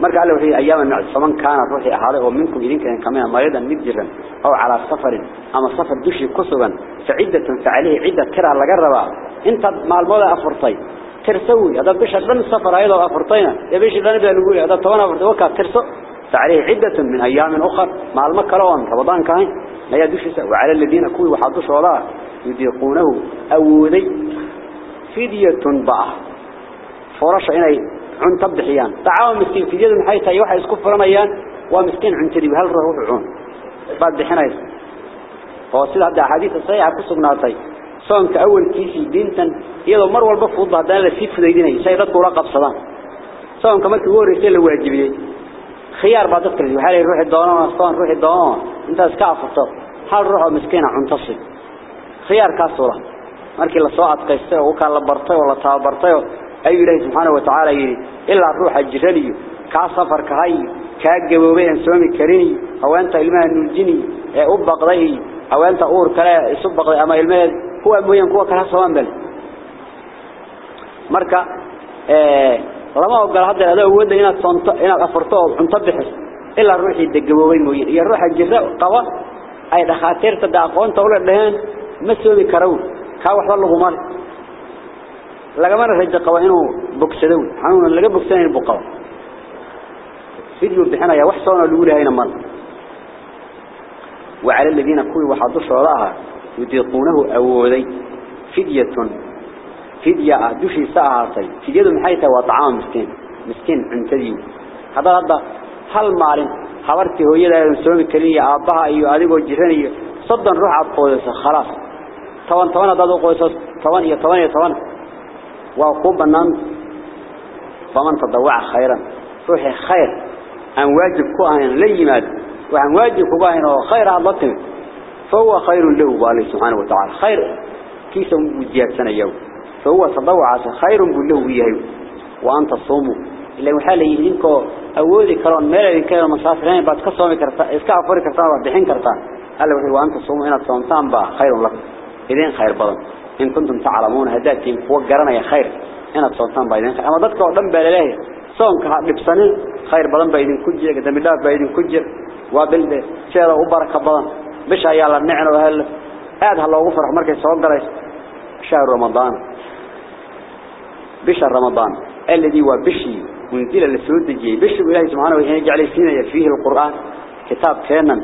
مرجع له في أيام الصمان كان روحي أهالي ومنكم إذن كان كمان مريضا مجرا أو على سفر أما سفر دوشي كسبا فعدة فعليه عدة ترى على جربة أنت مع الموضة أفرطين. ترسوي هذا دوش أدن السفر أيضا أفرطينا. يبيش إذا نبدأ نقول هذا طوان أفرطي وكا ترسو. فعليه عدة من أيام أخر. مع المكروان رمضان كان ما يدوش سوى على الذين كوي وحدوش ولا يديقونه. أولي فدية بعه فرش إني عن تبحيان تعاون مسكين فدية من حيث يوحى يسكف رميان ومسكين عن تريب. هل روح عون؟ بعد بحنا فواصل هذا حديث الصحيح قصة ناطي صان كأول كيسي دينتا يلا مر والبفوض بعدين لسيف فديدين سيرت وراقب صدام صان كمان تقول رسالة واجبية خيار بعد ذكر وحال يروح الدوام أصلا روح الدوام أنت اسكافته هل روح مسكينة عنتصي خيار كاسورة مركي الله صاعد قيسته وكان لبرته ولا تابرته أي إلهي سبحانه وتعالى يري. إلا الروح الجرني كاسفر كهي كاقبوبين سوامي كريني. أو أنت إلمان نلجني إيه أبق ذهي أو أنت أور كلا يصبق ذهي أما إلمان هو أبو ينقوة كلا سوام بل. مركة إيه رما وقال حد الأداء هو أنه هنا أفرطوه وحن تبحث إلا الروح يدقبوبين مهين إيا الروح الجرني قوة. أي دخاتير تدعقون تولد لهين ما سوامي كروه كاوح والله مالك qaba inuu bogsado xanuun laga bogsanayn buu qaba sidii bixinaya wax soona lagu leeyayna mar وعلى الذين كوي وحضوا شوراها يطيقونه أولي فدية فدية دوشي ساعتي فدية من حيث وطعام مسكين مسكين عنتديو هذا هذا hal maalin habartii hooyada soomi kaliya aabaha iyo adigoo jiranaya soddon ruux aad qoodayso khalaas toban toban hadaad u qoyso toban iyo toban iyo ruuxi khayr. Aan waajib ku ahayn la yimaad waxaan waajib ku ahayn oo khayr. Aad la timid فهو خير له بالله سبحانه وتعالى خير كيس وجيات سنة يوم فهو تضوع خير له وياه وأنت الصوم إلا وحال يهينك أولي كران مالا كان مسافرين بعد كصوم كرتا إسكا أفر كرتا وضحين كرتا قال له وأنت الصوم هنا الصومتان با خير لك إذن خير بدن إن كنتم تعلمون هداتين فوقرنا يا خير. أنا بصوتان بايدين. خير أما ضدك وضم بالله صوم كبسانين خير بضم بايدين كجر قدم الله بايدين كجر وابلد شهر وبرك بضم بش عيالا نعنى وهل. هذا الله وفرح مركز صوتان شهر رمضان. بشهر رمضان. الذي وبشي. منزل السود الجي بشي الله سبحانه وتعالى جعل فينا فيه القرآن. كتاب كينا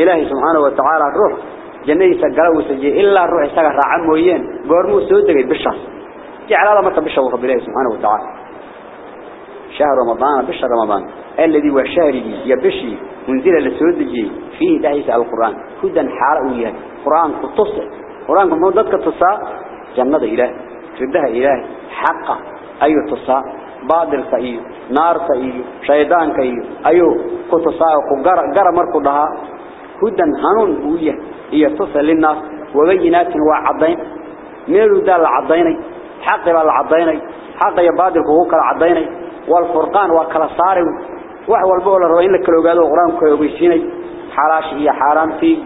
إلهي سبحانه وتعالى الروح jannadiisa galaw sajay illa ruux isaga raaca mooyeen goormuu soo degay bishaas jacalada marka bisha uu rabbi subhanahu wa ta'ala شهر رمضان بشهر رمضان الذي هو شهره يبشي منزل لسودجي فيه دهيس القرآن هدى حارئيا قرآن قطص قرآن كم ضدك تصا جنة إله ردها إله حقا أيو تصا بادل سئي نار سئي شيطان كي أيو قطصا وقر قر مركو لها هدى هنون بوية. هي تصل للناس. وبينات وعضين. ميلو دال العضيني حق بالعضيني حق يا بادل كوكا العضيني. والفرقان وكلا صار وحو البول الروين لك لو قالوا القرآن كيوبيسيني حلاش هي حرامتي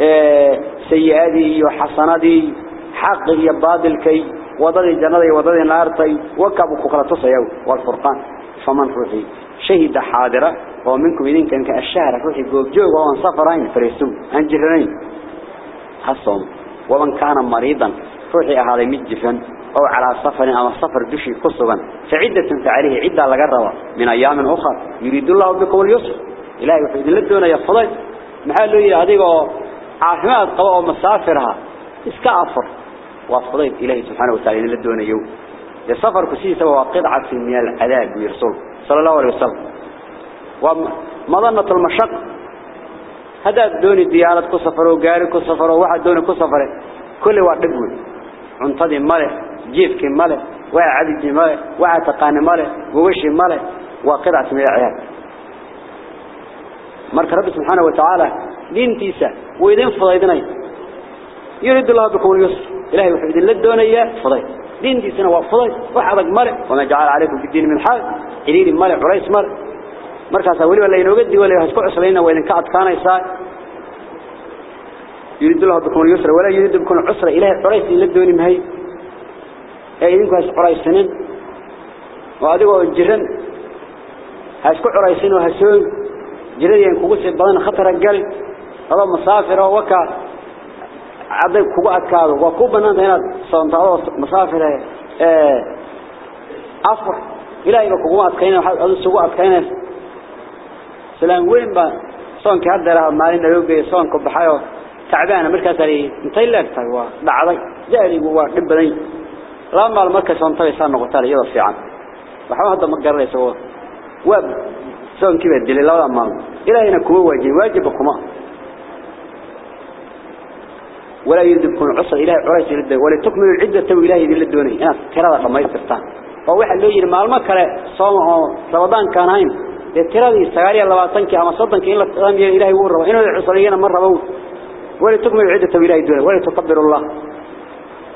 آه سيئاتي وحسناتي حق هي باطل كي. وضدي جنادي وضدي نارتي. وكبوا كلا تصيو والفرقان. فمن روحي شهد حاضرة. ومنكم إذن كان الشهر روحي جوب جوب وان سفرين فريسون أنجرين حصهم ومن كان مريضا روحي هذا مجفا أو على سفر أو سفر دشي كسبا فعدة فعليه عدة لقربة من أيام أخرى يريد الله بكم اليسر إلهي وحيد لدونا يفضل محل له هذه عافمات قواء مسافرها اسكافر وفضل إلهي سبحانه وتعالى لدونا يوم السفر كسيسة وقطعة من العذاب ويرسل صلى الله عليه وسلم ومظنة المشق هذا دون الديانة كسفر وقاري كسفر وواحد دون كسفر كل واحد دقوي عنطدي ماله جيفك ماله وعدد ماله وعتقان ماله ووش ماله وقطعة من العيال. مرك رب سبحانه وتعالى دين تيسا وإذن فضيدنا يريد الله بكم اليسر. إلهي وحيد الله الدونية فضيد دين تيسنا وفضيد وحضق ماله وما جعل عليكم في الدين من حال إليه ماله عريس ماله. مركز أولي ولا ينوغدي ولا يهسكو عسلين وإذن كعد كان يساء يريد الله بكم اليسر ولا يريد بكم العسر إلهي عريس للدوني مهي ee idinku has qoraysanin oo adigoo jiran ha isku qoraysan oo hasoon jiradeen kugu sii badan khatar gal aba musaafir oo waka aday kugu adkaado waa ku banaanta inaad soontaado musaafir ee afar ilaahay kugu adkayna waxa aad isugu adkaynaysa سلام وين با؟ صون كهدره مالين لوجي صون كبحيو تعبان مركز طيب، لي مطيلك تقوى بعضي زاري جوا نبني لما المركز صون طري صان قتال يلا في عن بحوم هذا مقرر سوى وب صون كيف الدليل لا مال إلى هنا كوه واجب. واجب بكمان ولا يدكون عصا إلى عرس للد ولا تكمل العدة وإلهي للدوني أنا كرادة ما يسترطان فواحد لو يرمى المكره صوم رمضان كان ترى دي سغاري الله وطنك أما صدنك إلا تقام إلهي وروا. إنه العصريين مرة بو ولا تكملوا العدة إلهي دوني ولا تكبر الله.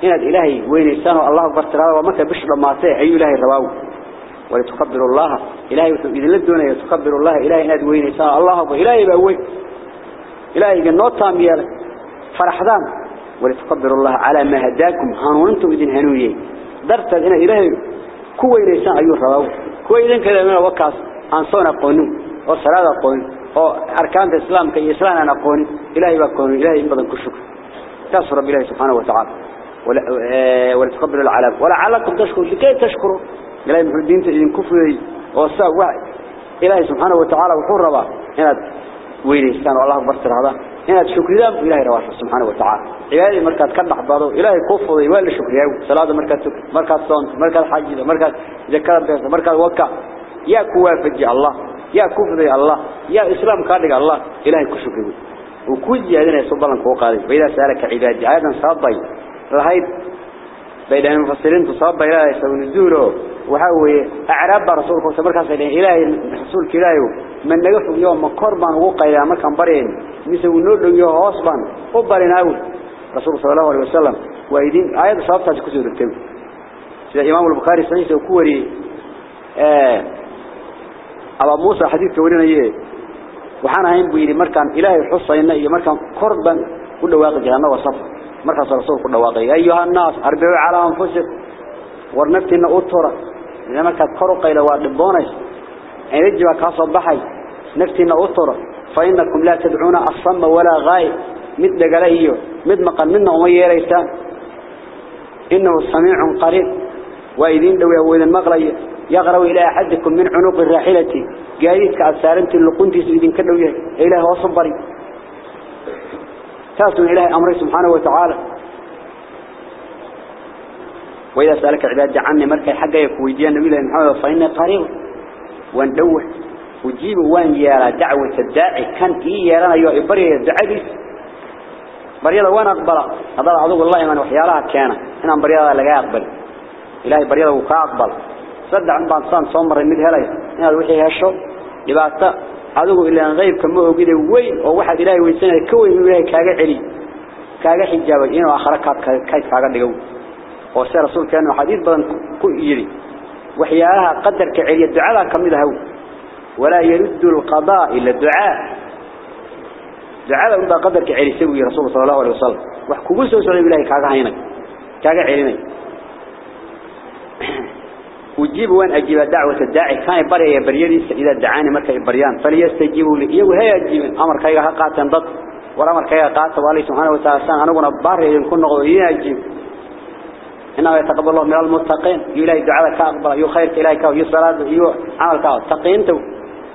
إن الإلهي وين يسانه الله أكبر ترى ومكة بشر ما تيه أي إلهي رواو ولتكبر الله. إلهي إذا لدونا يتكبر الله. إلهي ناد وين يسانه الله أكبر. إلهي بأوي إلهي قنوت تاميالك فرحدان ولتكبر الله على ما هداكم. هانونتم إذن هنوية. درت إن إلهي. كوين يسان أيوه رواو كوين كذا من وكاس أنصون قونو وصلاة قونو وأركان الإسلام كي إسلام أنا قونو إلهي بقونو إلهي بدن كشكر تصر رب الله سبحانه وتعالى ولا ولا تقبلوا العلم ولا علكم تشكروا لكي تشكروا إلهي محمد الدين تجين كفري وصاق واحد إلهي سبحانه وتعالى وحور ربا هنا ويليستان والله برسر هذا هنا شكر ذا إلهي رواح سبحانه وتعالى إلهي مركز كان حباده إلهي كفري ولا شكر ياو صلاة مركز مركز صوم مركز حج مركز ذكر مركز وكا يا كوا فجي الله يا كفر الله يا إسلام كادق الله إلهي كشكره وكل هذين يصبلن كوقاري وإذا سألك عبادي أيضا صابي لهيد بين المفسرين تصاب إلهي يسوي الزوره وحوي أعراب رسولك وسمرك سيدنا إلهي رسول كلايو من نجح يوم مقربان وقيا ما كان برين. نسوي نور يوم أصبان وبرين أول رسول صلى الله عليه وسلم. وإذن آيات صابتها كسر التوي سيدنا إمام البخاري سنيس وكوري أبا موسى حديث كورينا إيه. وحنا هين بيري مركان إلهي حصينا إيه. مركان قربا كل واقع جهنم وصف. مركان رسول كل واقع. أيها الناس أربعوا على أنفسكم. ورنفتنا أطورا إذا مركان قرق إلى وادبونيس إن رجوا كاصب بحي. نفتنا أطورا فإنكم لا تدعون الصم ولا غايب مثل قليه مثل مقام منا ومية ريسان. إنه سميع قريب. وإذين دوي وإذن مغري يغروا إلى أحدكم من عنق الراحلة. قايد كأسارنت اللقنتي سيدين كدوية إله وصبري تاسم إله أمره سبحانه وتعالى. وإذا سألك عباد عني مركي حقا يكويديا النبي الله محمد فإنه قريب. واندوح وجيب وأن يرى دعوة الداعي. كان إيه يرانا يو إبريه الدعاء بريضة وأن أقبل. هذا عضو الله من وحيالها كان. هنا بريضة لقى أقبل. إلهي بريضة وكا أقبل. صدع عن بانسان صمر المد هلاي. هنا الوحي هشو. لبعتا عضو إلا أن غيب كما هو قده وين وواحد إلهي ويسنة كوي من إلهي كاقع علي. كاقع حجابا إنه آخرك كايت كاقع لقو وسي رسول كان حديث بدن كو يري وحيالها قدر كعلي. الدعاء كمدها هو ولا يرد القضاء إلا الدعاء. دعاء عند قدر كعلي سوي رسول صلى الله عليه وسلم. وحكوا سو سعيد بالله كاغا هينك. كاغا عليني وجيب وين أجيب دعوة الداعي؟ كان بري بريدي إذا دعاني مركا بريان فليستجيبوا لي. يو هي أجيب أمر كايغا قاتن ضد والأمر كايغا قاتن والله سبحانه وتعالى أنا قلنا باري يكون نغويين أجيب إنه يتقبل الله من المتقين. يلاقي دعاء كأقبل يو خير إليك ويو صلاة. يو عمل كأ تقينته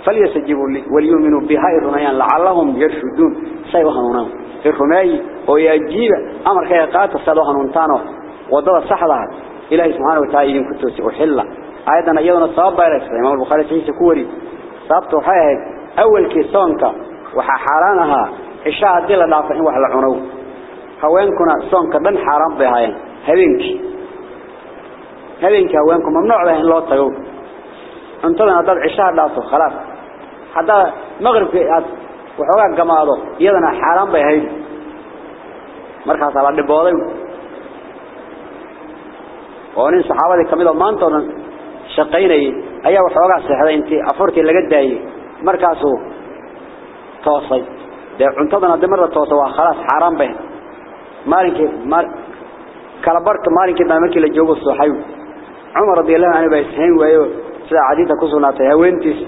فليستجيبوا لي. وليؤمنوا بهاي الرميان لعلهم يرشدون. سيوهنونهم الرمي ويجيب أمر كي قات سلوهنونتانو وضل صحلها إلهي سبحانه وتعالى يدين كتوسي وحلا أيضا أيضا الصواب بايرس إمام البخاري سيسي كوري. صابته حيث أول كيسونك وحا حارانها إشاء الدلة دافعين وحلا عنو هوينكنا صونك دن حرام بهاين. هبينك. هبينك هوينكم ممنوع بهين لو تغو انتظر هذا العشاء دافو خلاص. هذا مغرب وحوغا قماضو يدنا حرام بهاين. مركز على دبوضي ونين صحابة كميدة مانتونا شقيني أيها وحوغا سيحدا انتي أفرتي لقد داي مركزو توصي ده عنتظر هذا مرة توصي وخلاص حرام بهين مالك مال kala barka maalinka markii la joogo sooxay Umar radiyallahu anhu bay sahin waayo sida cadida ku sugnaatay haweentiis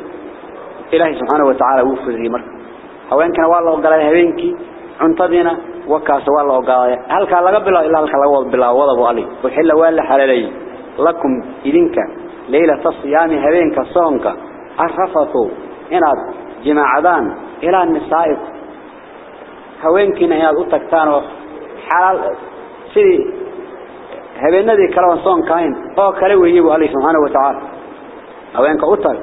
Ilaahi subhanahu wa ta'ala uu fudiyay marka haweenkana waa la ogolaaday habeenkii cuntadina wakaas waa la ogolaaday halka laga bilaabo ilaa halka laga bilaabo wada buu ali wixii waa la xalalay lakum idinka leylata siyaami habeenka soonka arfatu inaad jimaacadan ila nisaa'ikum haweenkina inaad u tagtaan oo xalaal sidii habeenadii kala soon kayn oo kale weeyay buu Allah subhanahu wa ta'ala haweenka u tag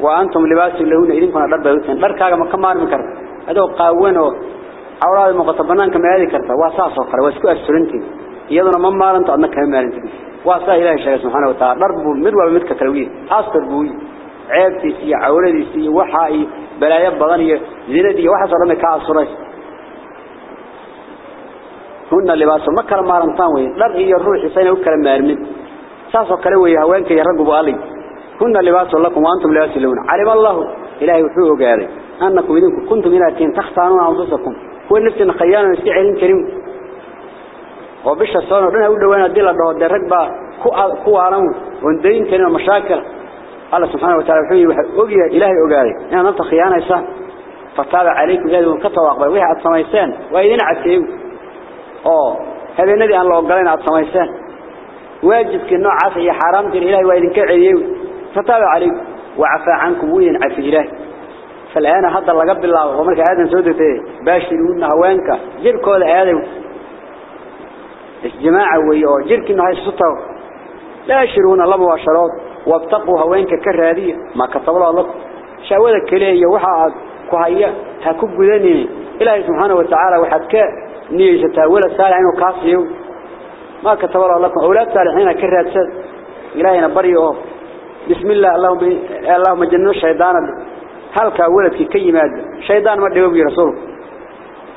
وأنتم لباس لهون إذنكم أربى وثن بركة ما كمار مكر. هذا قاون وعوراد مغتبنا كما هذه كرتا واسع صخر واسكوا السرنتي يدنا ما مارن تأنا كم مارنتي واسع إلى شيء سبحانه وتعالى. ربو مروا بمت كتروين أصر بوي عبتي سي عوردي سي وحائي. بلا يبغاني زندي. وحصل لما كعصر هنا لباس ما كمارن طاوي لرجي الروح سينا وكلام مارمن ساسو كلوه يهوان كي يرقبوا عليه كنا لباس لكم وأنتم لباس لون علم الله. إلهي وحوه قالي أنكم إذنكم كنتم إلى تين تختانون أنفسكم. كون نفسنا خيانا نستيع علم كريم. وبش السلام ربنا أقول وين الدلة ده الرقبة كو عالم. وندين كريم المشاكل الله سبحانه وتعالى وحوه وقيا إلهي وقالي إنا نفت خيانا إسا فتابع عليكم جاد من قطة وأقبل ويحة السميسان وإذن عسيم أوه. هذا النبي أن الله قالينا السميسان واجبك النوع عافية حرام تير إلهي وإذن كعيوه fataaba calaykum وعفى عنكم وين عفي إلهي. فالآن هذا اللي قبل الله ومرك آدم سودته باشرون هوانك. جركوا هذا آدم الجماعة ويو جرك إنه فتاب عليكم لا يشرون الله مباشرات. وابتقوا هوينك كرادية ما كتب الله لكم شاوذا كلية وحا كهيا هكو قدني إلهي سبحانه وتعالى وحدك نيجتا ولا سالع إنه كاسيو ما كتب الله لكم. أولاد سالحين كراد سد إلهي نبريه بسم الله اللهم اللهم جنن الشيطان هلك ولدك كي شيطان ما دغوب رسول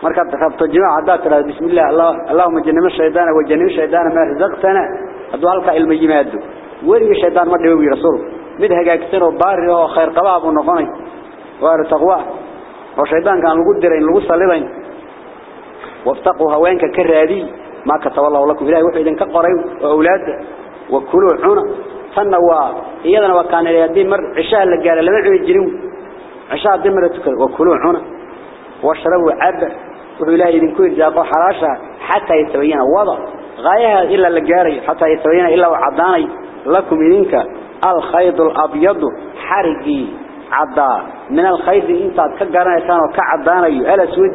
مركا تخبط جماعة ذات الله بسم الله اللهم جنن الشيطان وجنن الشيطان ما رزقتنا ادوالك علم يماد وري شيطان ما دغوب رسول مد هاكسن وبار وخير قباب ونقني وار تقوى وشيطان كان لو ديرين لو سليبين وافتقوا هوانك كرادي ما كتب الله لكم الهي وحيدا كقري واولاد وكلوا عنا waa kaan ilaahay mar cishaa la gaaro lama cuni jirin cishaa dimartu wa kulu cuna واشربوا عب وحو إلهي إذن كوير جاقوا حراشا حتى يتبين وضع. غايها إلا لقاري حتى يتبين إلا وعضاني لكم إذنك الخيط الأبيض حرقي عضا من الخيط إنت كقرنا يسان وكعضاني ألا سود.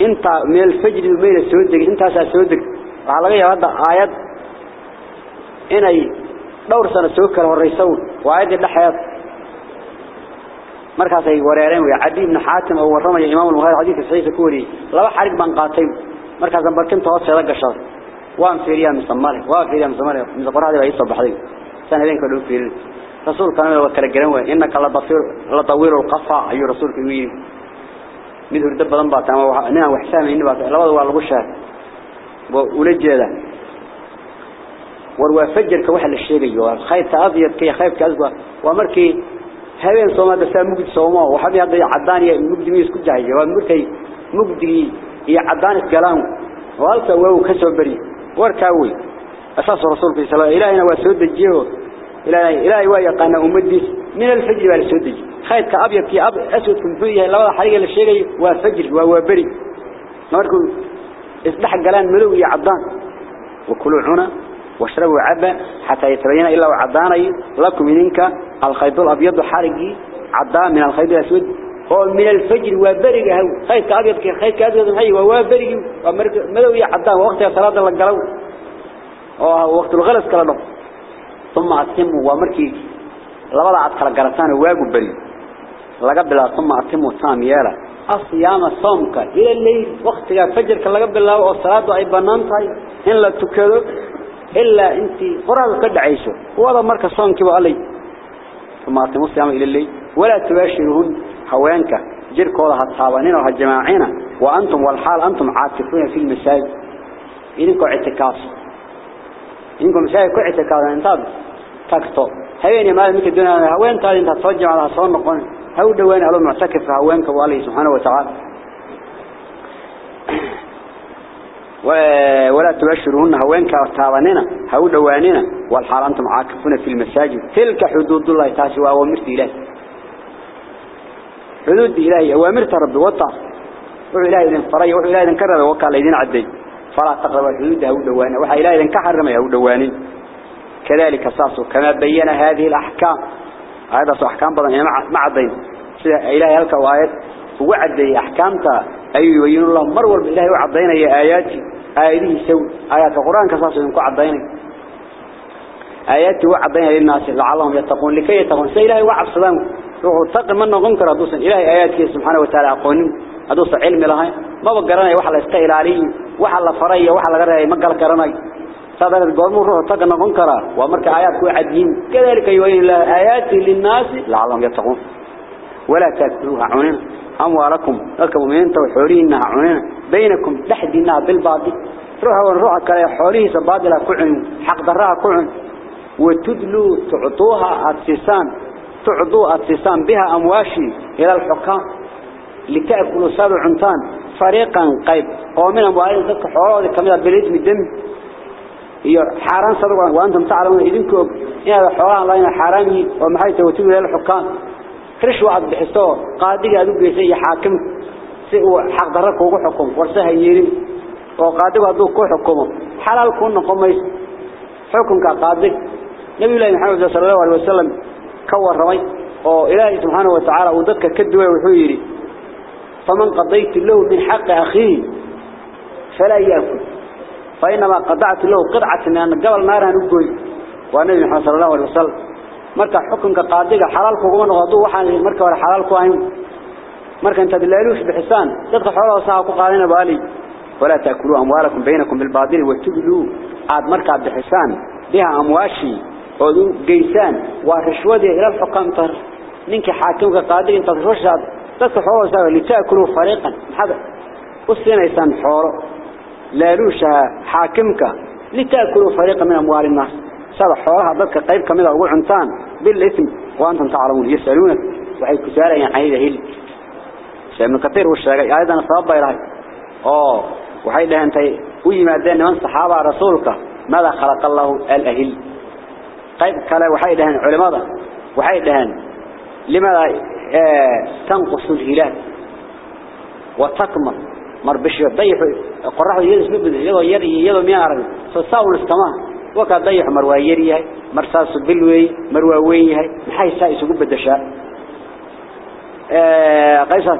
إنت من الفجر ومن السودك إنت سودك وعلى غير هذا آيات. إني دور سنة سوكر وريسون وعادي الحياة مركز أي ورعين ويا عدي حاتم أو الرما يا إمام المهاد عدي في الكوري. لو حرق بن قاتم مركز أنبر كم تواصل رجع شر وأم سيريا مسمار وأم سيريا مسمار من زبر هذا يصب بحدي سنة ذين كلهم في رسول كان يقول كرجلون وإنك الله بصير الله طويل القصة. أي رسول كبير مثل دب ضمبا تام وح نعم وحسام إني بقى الله والله وشها وولد جلده war waa fajrka waxa la sheegayo waa khayta adyadka iyo khaybka aswa waa markii habeen Soomaaliya saa mugdi Soomaa waxa ay haday cadaan iyo mugdi isku jahay waa markay mugdi iyo cadaan isgalaan walka waa ka soo bari warka way asaas rasuulka sallallahu ilaahina waa soo dajiyo ilaahay ilaahay waa yaqaan ummadiis min al-fajr wal soo daji khaydka abyad ki ab aswad muxuu yahay labada xariga la sheegay waa fajr waa waa bari markuu isdhax galaan madow iyo cadaan وكلوا عنا واشربوا عبا حتى يتبين إلا وعداني لكم منك الخيط الأبيض حارقي. عداء من الخيط الأسود. هو من الفجر وبرق هو. خيط أبيض خيط أبيض حي وبرق مدوي عداء وقت صلاة الله قالوا. وقت الغلس كلا ثم أتموا ومركي لبدا عد كلا قرسان واجب بري لقبل ثم أتموا ساميالا الصيام الصومك إلى الليل. وقت فجر كلا قبل والصلاة أي بنانتهاي إن لا تكذب إلا أنت قرآن قد عيشه وهذا مركز صومك وعلي ثم أتموا الصيام إلى الليل ولا تباشرهن هوانك جرك ولا هتصابنين وهالجماعين وأنتم والحال أنتم عاكفون في المساجد. إنكم اعتكاف إنكم مساجد كو اعتكاف انتاد تكتو هوين ما لك الدنيا هوين تاد انت تفجع على نقون هو دوين على معتكف هوانك والله سبحانه وتعالى. ولا تبشرون هوانك أرتابننا هو دواننا والحال أنتم عاكفون في المساجد. تلك حدود الله تاسوا ومرت إلهي حدود إلهي ومرت ربي وطع وإلهي إذن فري وإلهي إذن كرر وقال إذن عدي. فلا تقرب الحدود هو دوانا وحا إلهي إذن كحرم هو دواني. كذلك صاصوا كما بين هذه الأحكام. هذا صح أحكام بضان مع الدين إلهي هلك وآيات. وعدي أحكامته أي يبين الله مرور بالله وعضينا يا آياتي. آياته سوي آيات القرآن كصاص ينكو عضينا آياتي وعضينا للناس لعلهم يتقون. لكي يتقون. سيلاهي وعب صدام. روحوا تقل من غنكر أدوسا إلهي آياتي سبحانه وتعالى أقونين أدوسا علم لها ما بقرنا وحلا يستقل عليه وحلا فريا وحلا غيره مقال كرناي صادر القوم روحوا تقل غنكر. وأمرك آيات كوي كذلك يبين الله آياتي للناس لعلهم يتقون. ولا تأكلوها عنين. أموالكم. لكم من وحورينها عنين بينكم لحدنا بالباطل. روحوا ونروح كلا حوريه سبادلها كعن حق ضرها كعن وتدلوا تعطوها أتسان تعطوا أتسان بها أمواشي إلى الحكام. لتأكلوا سابع عنتان. فريقا قيب ومن أموالهم ذلك حوالي كمية بالإثم الدم حاران صدقا وأنتم تعلمون إذنكم. إن هذا حوالي الله حرامي. ومحيث وتبوا إلى الحكام. كرش وعد بحسوه قادق أدوك يسي حاكم سيء حق درك وقو حكم. ورسها يري أدوك كو حكم. حلال كون قميس حكم كقادق نبي الله محمد صلى الله عليه وسلم كور رمي. وإلهي سبحانه وتعالى وددك كدوة وحيري فمن قضيت له من حق أخيه فلا يأكل. فإنما قطعت له قطعة من قبل نارها نقوي. والنبي محمد صلى الله عليه وسلم marka xukunka qaadiga xalaalku uma noqdo waxaan marka hore xalaalku ahayn marka inta dilaaluus bixisaan dadka xoolaha saha ku qaadina baali wala taakulu amwaalakum baynakum bil baadil wa tublu aad marka bixisaan biha amwaashi oo u geysaan waa rishwada ila xukunta ninka xaakimka qaadiga inta rishad dadka xoolaha saha li taakulu fariqan hada usinaysan xoolo laaluusha xaakimka li taakulu fariqan min amwaal سبع حوالها ضدك قيب كمذا أقول عنتان بالإثم وأنتم تعلمون يسألونك. وحي كسالة يعني هيدا هيل. سيمن كثير والشاقة. أيضا صواب بيرهاي أوه. وحي لها أنت وي ما دين من صحابة رسولك. ماذا خلق الله الأهل؟ قيب كلا وحي لها علماء وحي لها لماذا؟ آه تنقص الهلال. وتكمل. مربش يضيح قرحه يدس ببن يضو يدي يضو ميارد فصاول السماء وكا ضيح مروايريه مرساس بلوي مرواويه maxay saa isugu bedeshaa ee qaysa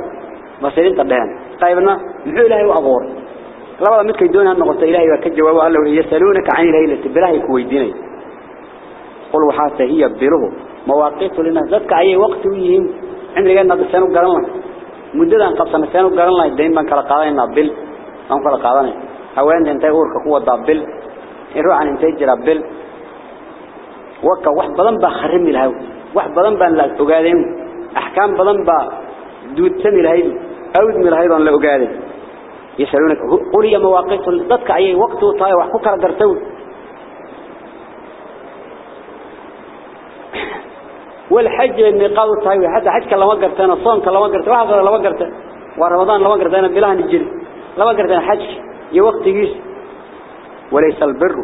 masaliinta dhahan qaybna muxuu ilaahay u abuur labada midkay doonaan noqoto ilaahay waa ka jawaabo alla wuu yasalunaka aan ilaahay tibilahay ku weydiinay qul waxa hiya biruhu mawaaqitu lina dadka ayay waqti u yihiin cimrigeena dadsan u garan lahayd muddadan qabsan san u garan lahayd deyn baan kala qaadayna bil aan kala qaadanay haweenta intay uurka ku wada bil إنه عن انتاج ربل. وكا واحد بضان با خرم الهو واحد بضان لا لأقاده أحكام بضان با دوتن الهيد أود من الهيد لا لأقاده يسألونك قولي مواقيت الضدك أي وقت وطايا وحكوك ردرتون والحج اللي قاوه طايا حتى حجك اللي وقرتين الصومك اللي وقرتين واحد اللي وقرتين ورمضان اللي وقرتين بلاهن الجري اللي وقرتين حجك يوقت يوسف وليس البر.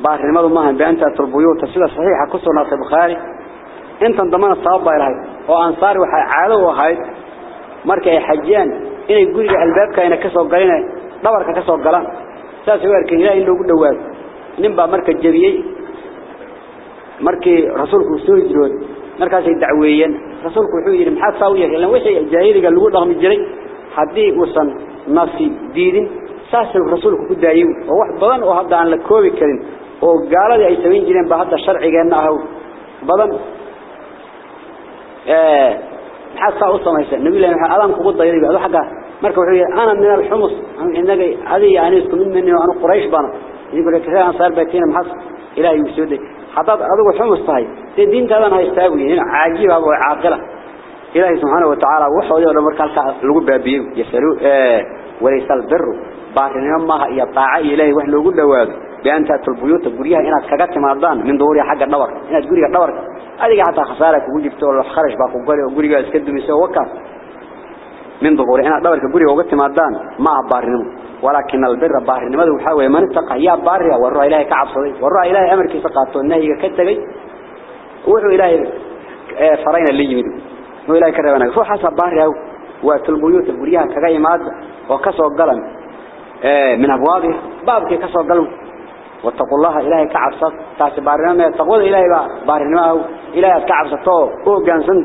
بار لماذا ما هم بأنت البيوت. سيدة صحيحة كسرنا في البخاري. أنت انضمان الصواب بايرهاي وأنصار وعادوا وهاي. مركا حجيان إن يقول لي الباب كاين كسو قلنا دورك كسو قلان ساسي وارك إلهي اللي قد دواد نبا مركا الجبيي مركي رسولك سوي جرود مركا سي دعويا رسولك وحوي محاد ساوية لأن وحي الجاهلي قال رغم الجري حدي وصن نفسي ديدين أساس الرسول كودا يو وواحد بدن وهذا عن الكوبي كرين وقال لي أيتمين جنين بهذا الشرعي جنة هو بدن آه، حتى أصلا يس النبي لا يح ألم كودا يدي هذا حاجة مركب حبيبي. أنا من الحمص. إن جاي هذه يعني يسكن مني وأنا قريش بنا. يقول لك هذا صار بكتير محص. إلى يمسودي حتى هذا الحمص طاي تدين هذا ما يستوي يعني هنا عاجي أبو عاقلة. إلهي سبحانه وتعالى وحده ولا مركب لقى لقى بابير يسألوا آه، وليس البر. بارنما ما هي الهي wax loogu dhawaado beenta tulbuyuta guriyaha inaad kaga timaadaan min dooriya xagga dhawr inaad guriga dhawr adiga hata khasaara kugu jirto oo kharash baa ku gali oo guriga iska dumiso waka min dooriya inaad dhawrka guriga uga timaadaan ma baarinimo walakin albirra baarinimadu waxa weeye man taqa ya baariya warra ilaahay ka cabsaday warra ilaahay amarkiisa qaato nahiga ka tagay wuxuu ilaahay farayna la yimid oo ilaahay ka reebana ruuxaas baariya waa tulbuyuta guriyaha kaga yimaada وكسو قلن آه من أبوابه. بابك كسو قلن واتقوا الله إلهي كعبصت تاسي بارنما تقول إلهي بارنما إلهي كعبصته هو جانسن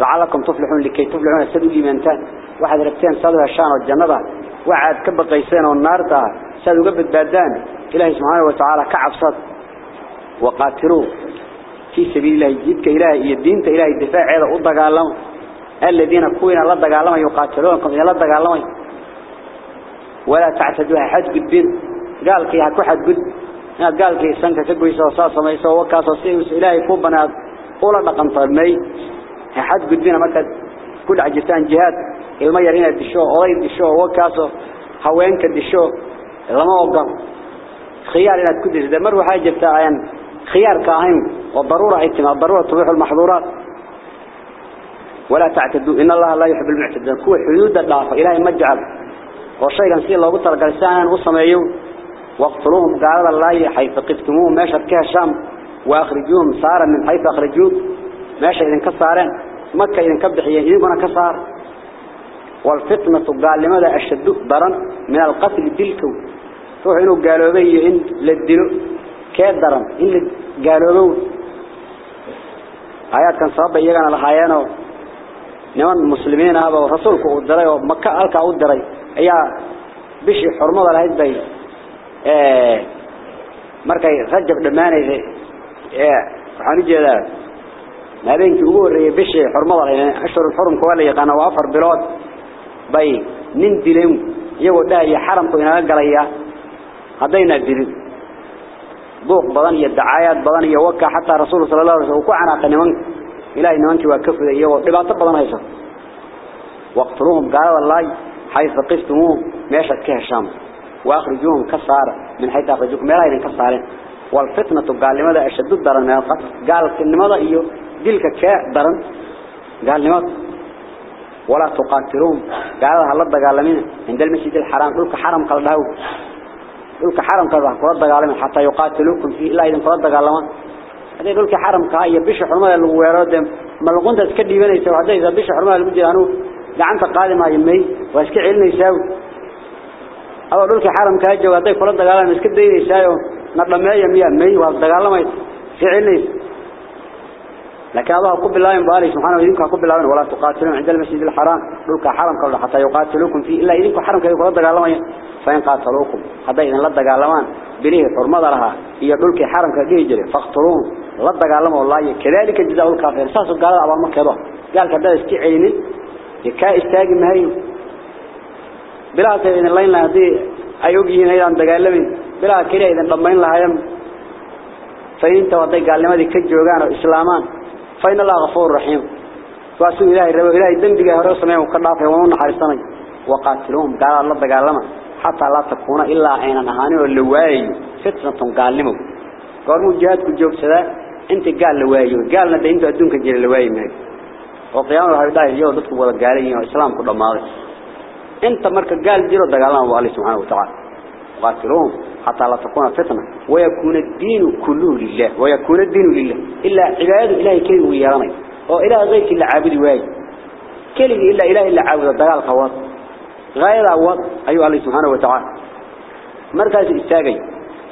لعلكم تفلحون لكي تفلحون. السدو إيمانتان واحد ربتين صدوا الشان والجنة وعد كب قيسين والنار تا سدو قبت بادان إلهي سبحانه وتعالى كعبصت وقاتلوا. في سبيل الله جيدك إلهي. يدينت إلهي الدفاع. عيدا أضغى اللهم الذين كوين الله دغالما يقاتلونكم. يلا دغالما ولا تعتدوها حد قد بير قال كي هكو حد قد. قال كي سنك سكوي سوصا سميسا وكاسا سيوس إلهي كوبنا قولا بقن طرمي حد قد بينا مكاد كل عجيسان جهاد. إلما يرينا دشوه أولي دشوه وكاسا هوينك دشوه لما أقر خيار إلا تكدس دمر وحاجة بتاعين خيار كاهم وضرورة اتماع ضرورة طبيح المحظورات. ولا تعتدوا. إن الله لا يحب المعتدين. كوي حدود الله. إلهي مجعل. وشيئا سي الله قلت لقلسان وصميو واقتلوهم قال الله حيث قفتموهم ماشا كهشام وأخرجوهم صارا من حيث أخرجوه ماشا إذن كسارين مكة إذن كبحيين إذن كسار والفتنة قال لماذا أشد ضرا من القتل روح إنه قالوا بي إن للدلو كيد ضرا إن قالوا بي آيات كان صابة يغانا لحيانه niman muslimiin ah oo rasuulku uu diray oo يا بشي حرمة الله هيد بي مركي رجب دماني يا حنيجي ذا ما بينك وري بشي حرمة الله يعني عشر الحرم كوالي قانا وافر بلاد بي ننتي لهم يو ده يحرم قينا قليا هدينا دليل بوق بضان الدعايات بضان وكا حتى رسول صلى الله عليه وسلم وكعنا قنوان إلهي نوانك وكفو ده يو إبعطب بضان وقت روهم قالوا الله hayfa qiftumuhum meesha ka heshaan وأخرجوهم كسار من حيث أخرجوكم. ميلا إذن والفتنة قال لماذا أشد الدرن من القتل؟ قال لماذا إيو دلك كاء درن قال لماذا؟ ولا تقاتلوهم. قال هذا الله قال لمن عند المسجد الحرام. قلك حرم قال قلك حرم قال له. قال لمن حتى يقاتلوكم فيه إلا إذن قال لمن هذا قلك حرم قال. يبش حرمة الويرات ما لقونت تسكدي بنا يسوي هذا إذا بش حرمة المجد أنه قادمة يمي واسكي علنا يساوي. أو دولك حرم كاجو هذي كل دجالة مسكت دين يسايو نضمي يميا مي والدجالة ما فعلني لكن الله قب الله ينبالي سبحانه ويدينك قب الله ولا تقاتلون عند المسجد الحرام. دولك حرم قبل حتى يقاتلوكم فيه. إلا يدينك حرم كل دجالة ما فإن قاتلوكم. إذا لا دجالة ما بليه فرما لها. هي دولك حرم كاجو يجري. فاقتلوهم. دجالة ما والله. كذلك جزاء الكافر. ساس قال أبو مكة قال كذا استعيني يكا استاجي مهيو بلا تين اللين هذه أيوجين هيدا دجالمين بلا كده إذا ضمين لها فإن توضي قال لما ذي كجوجان إسلامان فإن الله غفور رحيم واسو إلهي رب إلهي دم بيجا هرس ما وقرنا في ومن حرسنا وقاتلهم قال الله دجالما حتى لا تكون إلا عين نهاني واللواي فتنة قال لهم قالوا جهاد كجوج سلا أنت قال لواي قالنا وقيام هذا يوم دكتور ولا قالين إسلام كله ماضي انت مرك قال جيرو دغالان الله سبحانه وتعالى قاتلوهم حتى لا تكون فتنة ويكون الدين كله لله ويكون الدين لله إلا عباد إلهي كي ويراني أو إله غيرك إلا عابد واي كلمة إلا إله إلا عابد الدغال خوات غير أوض أيها الله سبحانه وتعالى مركز إستاقي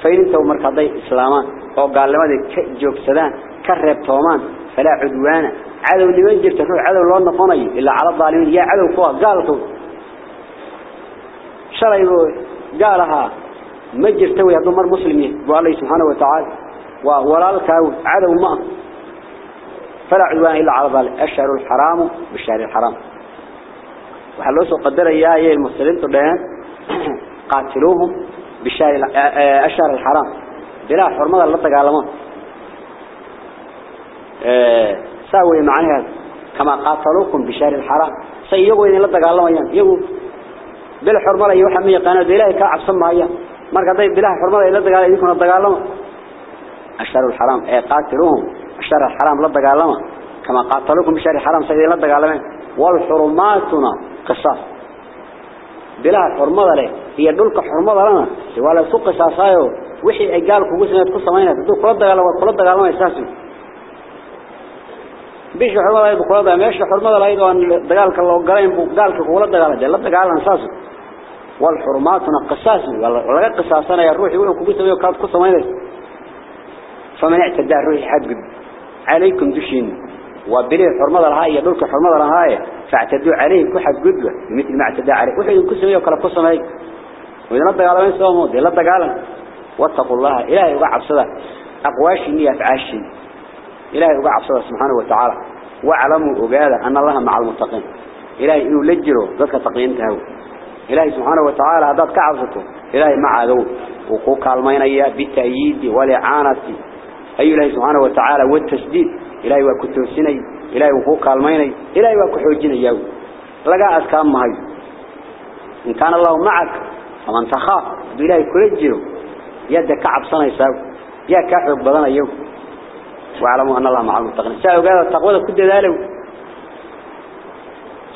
فإن أنتوا مركز ضي إسلامان أو قال لما ذي جوب سدان كرب طومان فلا عدوان عدو لمن جرت روح عدو الله نقوني إلا على الظالمين. يا عدو فوق قالوا شرعي قالها. ما جرتوي هذا مر مسلمين والله سبحانه وتعالى ولالك عدو ما. فلا عدوان إلا على ذلك الشهر الحرام بالشهر الحرام. وحلوسوا قدر إياه المسلمين تبعين قاتلوهم بالشهر الشهر الحرام. بلا حرمة الله تقالمان ساوي معناها كما قاتلوكم بالشهر الحرام. سيقوا إن الله تقالمان يقول بلا حرمة أي واحد من يقانا إلهي كعب سمايا مركز ضيب بلا حرمة إلا دقال يكون الدقالما الشهر الحرام. أي قاتلوهم. الشهر الحرام لا دقالما كما قاتلوكم بشهر الحرام سيدي لا دقالما والحرماتنا قصاص. بلا حرمة له هي دولك حرمة لنا ولا سوق قصاصايو. وحي أي قالك وقسنا تقص مينة تدو كل الدقالما وكل الدقالما يساسي بيش حرمة بكل الدقالما ماشي حرمة له أيضا دقالك الله قرين بقالك كل الدقالما لا دقالما يساسي والحرماتنا قصاص. ولا قصاصنا يا روحي وين كبيت ويا كاد قصة ما يدري. فمن اعتدى روحي حد عليكم دشين وبلي حرمة لها هي دولك حرمة لها هي فاعتدوا عليه كحد قدوة مثل ما اعتدى عليه وحي كسر ويا كلا قصة ما يدري. وإذا على من سوى لا تقال. واتقوا الله. إلهي وقع بصدا أقواش إني أفعاشين إلهي وقع بصدا سبحانه وتعالى. واعلموا وقالا أن الله مع المتقين. إلهي إنه لجروا ذلك تقيين تهو. إلهي سبحانه وتعالى هذا كعبته إلهي مع عدو وقوك المينية بالتأييد والإعانة أي إلهي سبحانه وتعالى والتسديد إلهي وكتوسيني. إلهي وقوك الميني إلهي وكحوجيني يو لقى أسكام مهي. إن كان الله معك فمن تخاف. بإلهي كرجره يد كعب صنع يساو يا كعب بدنا يو واعلموا أن الله مع المتقين ساو قال التقوى كد ذلك.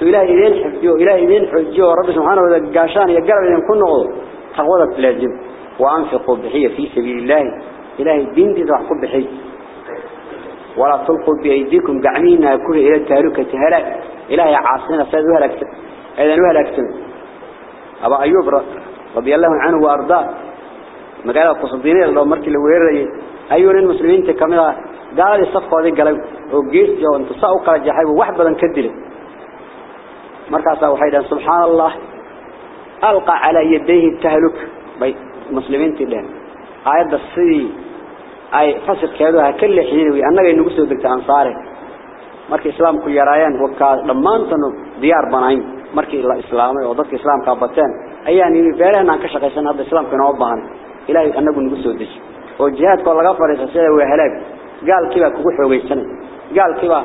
إلهي إذين حفجوا إلهي إذين حفجوا رب سبحانه وتعالى قاشان يقرب إذن كن نقضوا تقوضة لازم وأنفقوا بحية في سبيل الله. إلهي الدين دي تحقوا بحية ولا تلقوا بأيديكم قعمين كل إلى التهلكة هلاك إلهي عاصمين سيدوا هلكت إذن هلكت أبا أيوب رضي الله عنه وأرضاه. مقالة القصدينية لو مركي لوير أيون المسلمين تكملها قال لي صفقة هذه قالوا وقيس جو انتصاء وقال جحيب وواحد بدن كدله مركز وحيدا سبحان الله ألقى على يديه التهلك بي مسلمين تدين آيات الصدي أي فسد كذا كل حين وأنا نقصد دكت أنصاره dhamaantanu diyaar banayn markii la islaamay oo dadka islaamka bateen ayaan yiri beerahan aan ka shaqeysan hadda islaamka inoo baahan ilaahay anagu nagu soo deji oo jihaadka laga fariiso sida way halaag قال كيبا كوحو بيسنة قال كيبا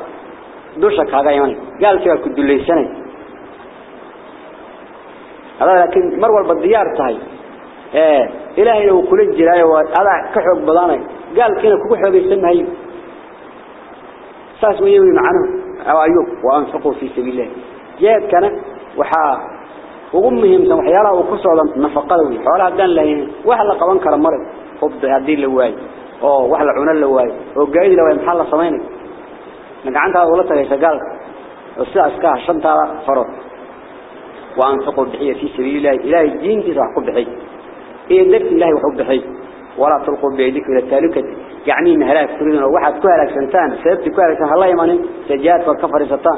دوشك هذا يعني قال كيبا كدو ليسنة هذا لكن مروى البديار تاي إلهي لو كل جلاي هذا كحو بضانة قال كينا كوحو بيسنة هاي ساس ويوي معنا أو أيوب وأنفقوا في سبيل الله جاءت كان وحا وغمهم سمحيارا وقصوا لنفقه وحوالا دان لهين وحلا قوان مرض خبض هذه الواجه وحلا قوان كرمرد خبض هدين لواي أو وحلا عنا لواي وقايد لواي محلا صميني نقعنتها ولتا يساقال الساس كاه شنطة فرط. وأنفقوا بحية في سبيل الله إلهي الدين تسع قبحي إيه درت الله وحب بحي؟ ولا تلقوا بيدك إلى التالكة. يعني إن هلاك تريدون واحد كهلاك سنتان سبت كهلاك سنتان الله يمانين سجاد سنتان.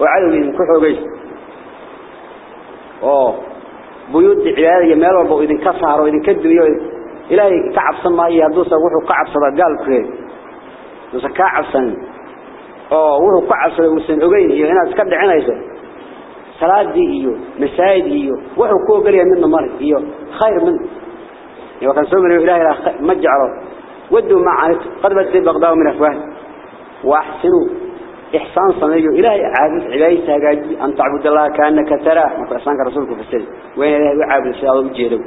وعدوا من كحوا بيش أوه. بيوت عيال يمال والبو إذن كسر وإذن كدوا إلهي كعب سماء دوسا وحو كعب صدا قال كريد دوسا كعب سن. وحو كعب صدا وسن أغين إيو هنا تكبر عنا يسا صلاة دي إيو مسايد إيو وحو كو قليا منه مر إيو خير منه. وكان سومر إلهي ما جعله. ودوا ما عنت قد بدأ بغداء من أفواه. وأحسنوا. إحسان صنعيه. إلهي عابد عباية ساقاجي أن تعبد الله كأنك تراه. ما إحسانك رسولك في السلم وين إلهي؟ عابد الشيء وجهده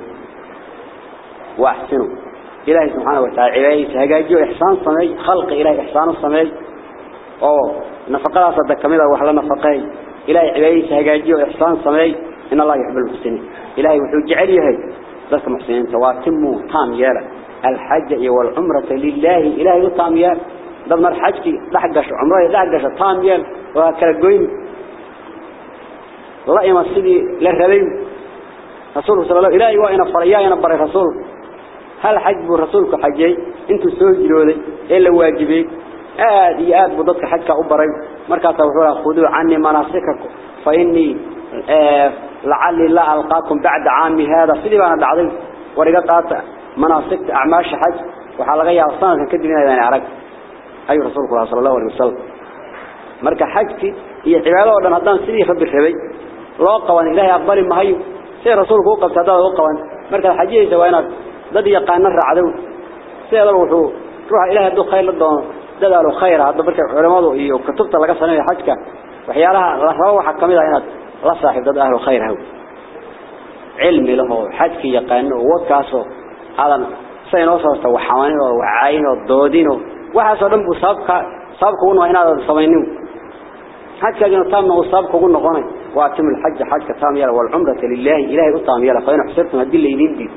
وأحسنوا. إلهي سبحانه وتعالى عباية ساقاجي وإحسان صنعي خلق إلهي إحسان الصنعي أو نفقنا صدق كميدا وحلا نفقين. إلهي عباية ساقاجي وإحسان صنعي إن الله يحب المحسنين. إلهي وحج عليه ذلك محسنين. تواتموا تام يالا الحج والعمرة لله. إلهي تام يالا ضمن الحج لحقش عمرة لحقش تام يالا وهكذا قوين الله السيدي لهذين رسوله صلى الله عليه إلهي وإن فريا ينبري رسول هل حج رسولك حجي؟ انتو سوجلوا لي إلا واجبي؟ آد بضدك حجك أبري مركز وحولا خذوا عني مناسككم. فإني آه لعلي لا ألقاكم بعد عامي هذا. سيدي بأنا دعضي ورقات مناسك أعماش حج. وحلقيا أصلا كان كدبنا يعني عرق. أي رسول الله صلى الله عليه وسلم. مركا حجتي هي عبادة ودن هدان سيدي خبر خبي. لو قوان إلهي أقبل ما هي. سي رسولك وقف هذا وقوان مركا الحجية سوينات ضد يقان الرعدو سي الوحو روح إلهي دو خير للدون دلالو خير هذا بركة علماء إيو كتبت لك سنة حجك وحيالها رفعوا حكمي هنا لا صاحب ضد أهل خير هو علمي له حدك يقانه وكاسه هذا سينو صوت وحوانه وعاينه ودودينه وحاسو دنبو سابقا سابقا ونو هنا سمينه حدك جنو تام وسابقا ونو غني واتم الحج حجك تام يلا والعمرة لله إلهي قطام يلا فإن حسبتم هدي اللي يدين دي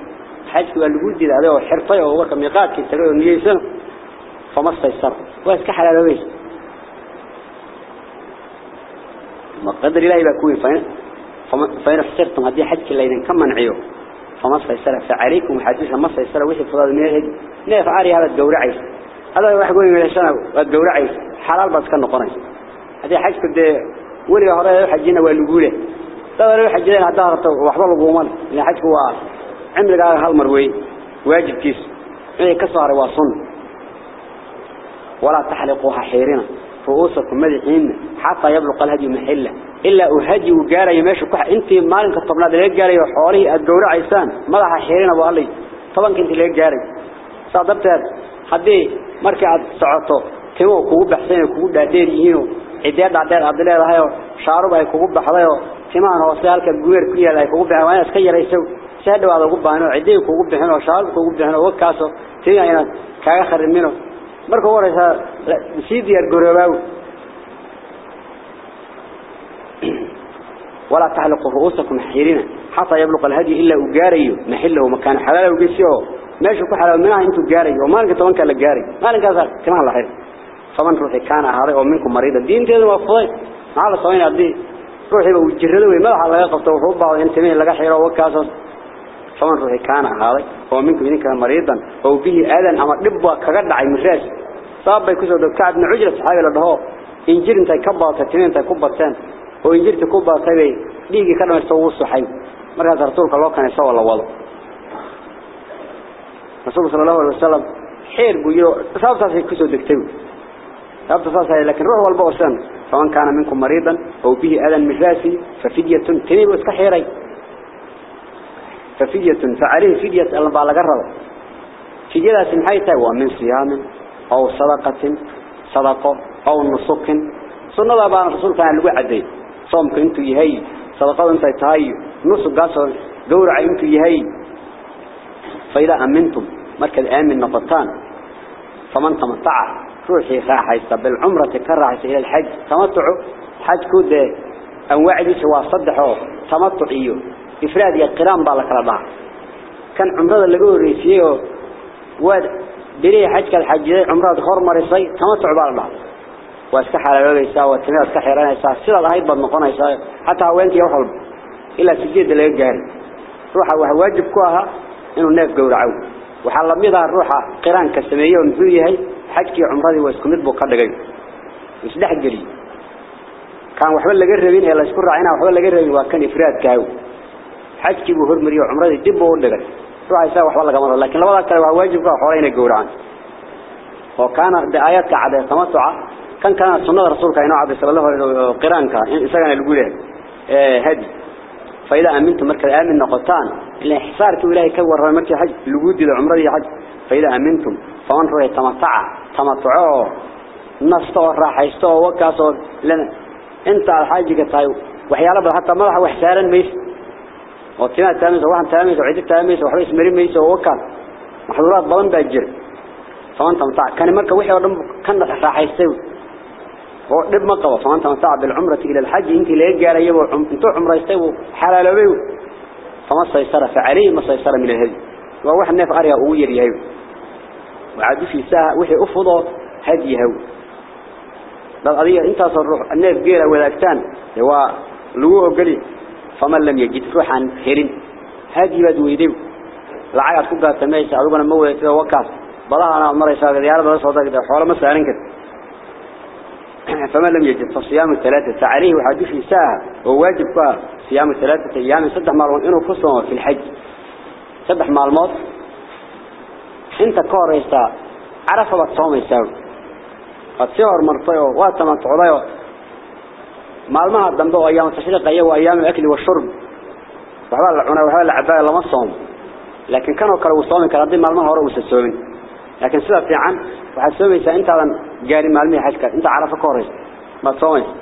حجك والوجود دي هذا وحرفية وهو كميقات نيجي سنة فما استيسر. واسكح على لويس ما قدر إلهي بكوي فإن فإن حسرتم هذه حج الليل كم منعيه؟ فما سيسر فعليكم حديثا ما سيسر وحي فضل من نيف عاري هذا الدور عيس هذا واحد يقول من السنة الدور عيس حلال بس كان نقرن. هذه حج كده ولي هراء حجينا والجولة هذا حجينا هذا وحضر القومان اللي حج هو عمل قال هالمروي واجب كيس. إيه كسر واصن ولا تحلقوها حيرنا. رؤوسكم مدحين حتى يبلغ الهدي محله إلا أهدي وقال يمشي كح أنت مالك الطبنا ده قال يحوالي الدورة عيسان. ملح حيرين أبو علي طبعا كنت ليه قال صادرت هدي مركع سعطه كيو كوب حسين كوب دادير يهينو. عداد عداد عبد الله هايو شعره باي كوب بحضايو كمان هو سالك الجوير كيا لا كوب بحوانا سكير يسوي سهل هذا كوب بحنو عدي كوب بحنو شعر كوب بحنو وكاسو تيجي هنا كاي خر منه. marka horeysa si diyaar ولا تحلقوا رؤوسكم حيرنا حتى يبلغ الهدي إلا أجاريه محله ومكان حلال وجسيه ماشي كحلال منها أنتم جاري وما لك طبعا كلا جاري ما لك هذا كمان الله خير. فمن روحي كان هذا ومنكم مريض. الدين كذا وفضي. على صوين عبدي روحي وجرده وملح الله يقف توحب بعض ينتميه لقى حيرا وكاسس فمن روحي كان هذا ومنكم إذن كان مريضا. أو به آذان أما دبوا كغد عي مراس صاب بيكسو دكعب من عجلة صحابي لدهو. إنجير كبا تتمين انتي كبا oo injirta ku baatay dhiigi ka dhamaysto uu saxay markaas rasuulka loo kanay soo la wado رسول صلى الله عليه وسلم حير بيو سابتا سيكسو دكتو سابتا ساسا لكن روح والبوسان فمن كان منكم مريضا أو به أذى من ففدية تنيب واسكحيري. ففدية فعليه فدية ألا بالغرب فدية سمحيتها ومن صيام أو صدقة صدقة أو نسك. سنة بان رسول كان لقوا عدي. صومك انتو يهي صدقة انت تهي. نسك قاسر دورع انتو يهي. فإذا أمنتم مركز آمن نقطان فمن تمتع روحي راحيستا بالعمرة كراحيستا إلى الحج. تمتعوا حج كود أنواع دي سوا صدحوا تمتعيو إفراد يقران بالك رضا كان عمرة اللي قول ريسيه واد بري حج كالحج عمرة خور مريسي تمتع بالله واسكح على لوليسا واتمير اسكح يرانيسا سيدا هاي بد نقونيسا حتى هوينك يوحل إلا سجيد اللي يقاري روحا وهو واجب كوها إنه ناف waxaa lamida ruuxa qiraanka sameeyo muxuu yahay xajkii umradii waa isku mid buu ka dhigay isdhex gali kan waxba laga rabin ee la isku raacina waxba laga rabin waa حجي بهر مريو عمرة دب ودغت رعيسا وحوال لك مره لكن لبدا كلا واجب وحولين قوران وكان بآيات كعبة تمتع كان كان صنوة رسول كاينو عبد صلى الله عليه وسلم قران كان. إساقنا القولين إيه، هدي. فإذا أمنتم مركز آمن نقطان. إلي حصار كولاي كور رمكي حج. لقود دي عمره حج. فإذا أمنتم. فمن رأي تمتع. تمتعوه نستوه راح يستوه وكاسوه لن انت الحاجة كتايو وحيالبه حتى ملح وحسارا ميش وطينات تاميس وواحد تاميس وعيدك تاميس وحريس مريم ميس ووكال محظورات بلن بأجر. فمن تمتع كان مركز وحي ورم كان راح يستوي ودب ما قوى فأنت متع بالعمرة إلى الحج. أنت لا يجعل يبو أنت عمرة يستوي حلال بيو. فما سيسر فعليه ما سيسر من الهدي وواحد نف أريا أوير يهو. وعاد في ساعة وحي أفضل هدي يهو. القضية أنت صرح. الناس جيرة ولاكتان هو لوه قلي. فمن لم يجد روحا هرين هدي بدو يدو لعيات كبها تميس أروبنا موية وكاس بلاها أنا مرة يساقي ديارة بلا صوتك ده حوالي مسألين كده. فمن لم يجد فصيام الثلاثة عليه وحديث ساعة. وواجب فيها صيام الثلاثة أيام صدح مالون إنه قصة في الحج. صدح مالموت انت كور يستا عرف بتصوم يساوي قد سيور مرطيه واتما تعضيه مالمها الدنبو أيام التشريق أيام وأيام الأكل والشرب. وحوال العنا وحوال العباية لما الصوم لكن كانوا كانوا صومين كانوا دين مالمها ورؤوس السومين. لكن سيدا في عن waxaad soomaysaa intaadan gaarin maalmihii xajka inta carafa ka horeysa ma soomaysa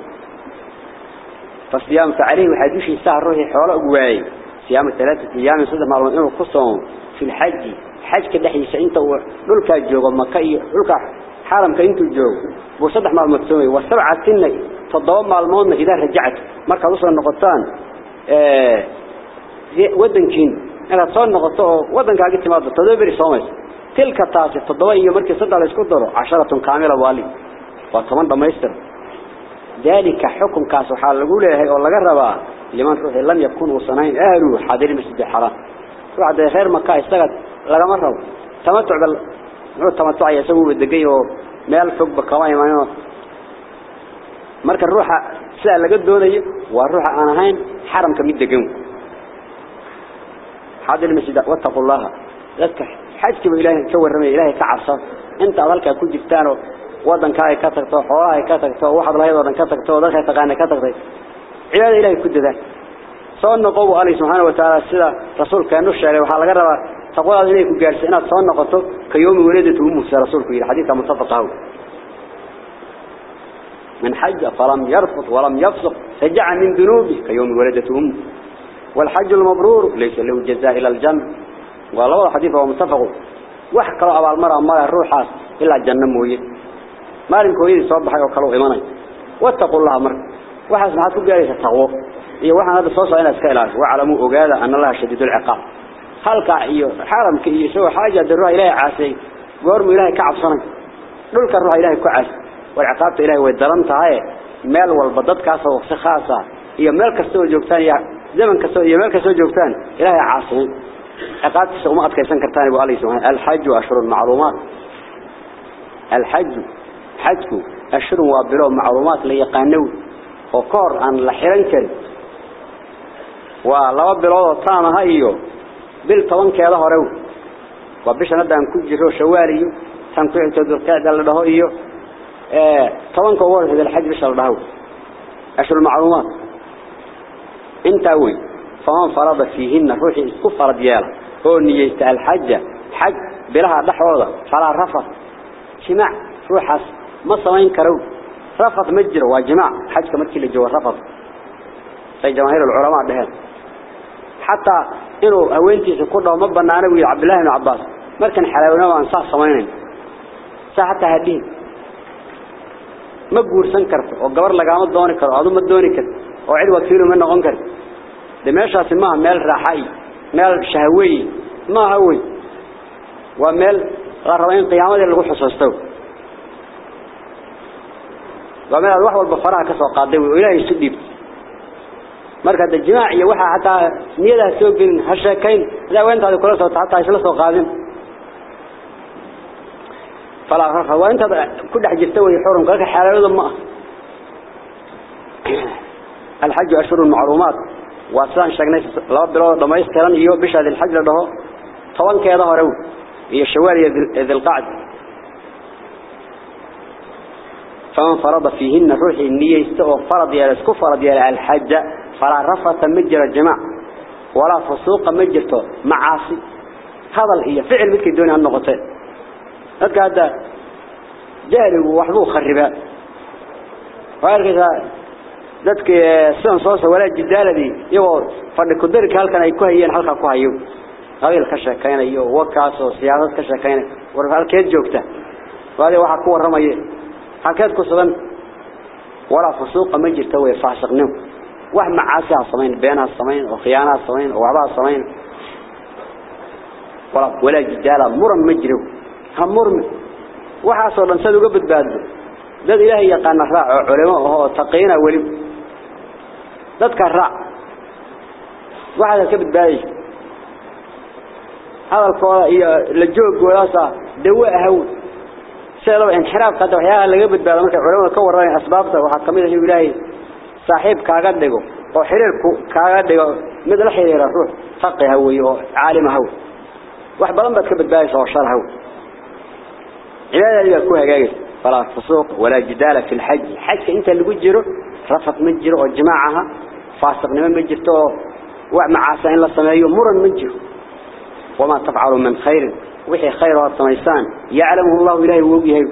فصيام فعليه وحدوش يسهر روحي حوله أقواي صيام الثلاثة أيام صدق معلوم إنه قصهم في الحج. حج كده حيسا أنت ولك الجوغ المكي لك حرم كأنت الجوغ وصدق معلوم التومي والسبعة سنة فالضوام معلومون إذا رجعت مركز وصل النقطان آه ودن كين أنا تصور نقطة ودن كاقيت ماذا تدبري صومي تلك التاسع تضوي مركز صدق على اسكدر عشرة كاملة والي وكمان دميستر ذلك حكم كاس حال لقول له والله جربا لمن روح لم يكون وصنين أهله حاضر مسجد الحرام بعد خير مكة استغت لقى مرة تمتع بال تمتع يسوي بالدقيق ومال فوق بكواي ما ينو مركز الروح سأل لقد دوني والروح أنا هين حرم كمية دقيق حاضر المسجد واتقوا الله لك حاجك بإلهي كور رمي إلهي كعصا انت أضلك كل جفتانه ودن كاي كتغتو xoolaha ka tagto waxa la yiraahdo ka tagto dadka taqaan ka tagtay ciyaad ilaahay ku dada soo noqow ali subhanahu wa ta'ala sida rasuulkeenu sheegay waxa laga rabaa taqwada inay ku gaarsiin inaad soo noqoto ka yoomi waladatu ummu rasuulku yiri xadiiska mutafaqahu من حج فلم يرفض ولم يفسق رجع من ذنوبه كيوم ولدته أمه والحج المبرور ليس له جزاء إلى الجنة. ولو الحديث هو متفق. وحكى أبا المرأة ما الروح إلا الجنة مويه مالك ويدي صوب حاجة وكلو إيماني واتقوا الله أمر وحاس ما تقول جالس التقوى. إيه وحنا هذا صوص أنا سكيلاس وعلموا أجادة أن الله شديد العقاب. خلق إيه حرم يسوي حاجة دروها إلهي عاسي قرم إلهي كعب صنع دولك الروح إلهي كعاس والعقاب إلهي ويدرمت هاي مال والبضد كاسة وقت خاصة هي مال كسو جوكتان يا زمن كسو هي مال كسو جوكتان. إلهي عاصي عقاب سومات كيسان كرتاني بقالي سبحانه. الحج وأشهر المعلومات. الحج حجكو أشهر وابلو معلومات اللي يقانو وكور عن لحيران كري ولو بلو طانا هايو. بل طوان كيدا هرو وبشنا دان كجرو شوالي. سان كحيتو ذو القعدة لدهو إيو طبعا كوار هذا الحج بشر لدهو أشهر المعلومات. أنت أوي فمن فرض فيهن روحي كفر ديالا هو نيجت الحج. حج بلها دحوضة فلا رفض. جماع. روحس ما صمين كرو رفض مجر. وجماع. حج كمركي لجوا رفض. زي جماهير العلماء بهذا. حتى إنه أوينتي سكوده ما بنانا ويا عبد الله بن عباس. مركن حلاونا وأنصاح صمين ساعة ما جورسن كرت وجبر لقامة دوني كرت هذا ما دوني كرت وعد وكيله منه عنكر لماذا اسمها مال راحي مال شهوي ما هوي. ومال غربين قيامة اللي روح حسستو ومال الواحد والبفراء كسر قادم وإلهي يسديب. مركز الجماع يوحى حتى نيلها سوق بين هالشاكين لا وين كله صوت حتى يسلسوا قادم فلا فرق وانت كل حاجة تسوي حرم قالك حلال ما؟ الحج أشهر المعلومات وأسلام شغنيس لا بلو لما يستلم يو بش هذا الحج له طوال كذا هرو هي الشوارع ذي القعد. فمن فرض فيهن روحي النية يستوى فرض يا لسكو فرض يا الحج فلا رفث مجر الجماع ولا فسوق مجرته معاصي. هذا هي فعل مثل دون النقطتين هكا هذا جاري وحبو خربا وعرق هذا ذاتك سون صوصة ولا جدالة دي. يوو فنكدرك هل كان يكون هيا حلقة كوها يو. غير الكشاكين ايو وكاس وصيادات كشاكين ورفع الكيد جوكتا. وهذا واحد كوه رمي. حكاتكو سبن ولا فسوق مجر توي فاسق نو. واحد معاسيها الصمين بينها الصمين وخيانها الصمين وعبها الصمين ولا جدالة مرم مجره waxa soo dhan sad uga badbaado dad ilaahay yaqaan raac culimo oo taqeena wali dadka raac. Waxa ka badbaadiyay hadalkooda iyo la joogoodaasa dawo ahaw sidoo inxiraaf qada waxyaalaha laga badbaado marka culimada ka warrayaan asbaabta waxa ka mid ah ilaahay saaxiib kaaga dhigo oo xiriirku kaaga dhigo mid la xiriira ruux taqi hawiyo oo caalim haw wax badan baad ka badbaadaysaa oo shar haw cibaadada ku hagaagay فلا فسوق ولا جدال في الحج. حج انت اللي بجره رفض مجر أو جماعها. فاسق نما مجرته لا سميو مرن مجر وما تفعل من خير وحي خير السميسان يعلمه الله إلهي ووجهه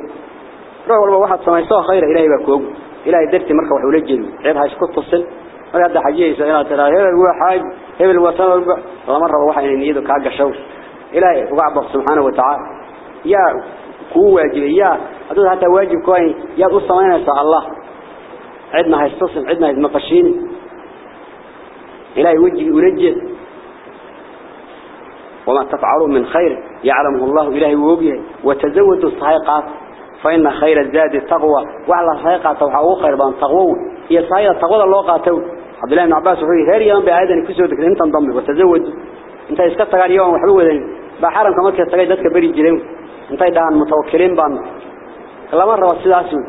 روح والله واحد سميسان خير إلهي بكوج إلهي درتي مركب وحول الجن عيدها يسكت تصل. هذا حجيه سئلة ترى هذا هو حاج هذا الوثن والله مرة واحد إن يده كعجة شوش. إلهي وقعبه سبحانه وتعالى. يا كو واجب يا هذا حتى واجب كوين يا قصة ما ينسى الله. عندنا هيستصل عندنا مقشين إلهي وجه ورجل وما تفعلوا من خير يعلمه الله. إلهي ووجهه وتزودوا الصحيقات. فإن خير الزاد التقوى. وعلى الصحيقات وحاو خير بان تقوى هي صحيقة التقوى الله قاتوا عبد الله بن عباس وحيه هير يوم بآيادة كسود انت انضم وتزود. انت إسكت قال يوم وحلوه ذين بحرم كما كنت تقيد ذاتك بري جريم انت دان متوكلين بان لما مرة والسلاسل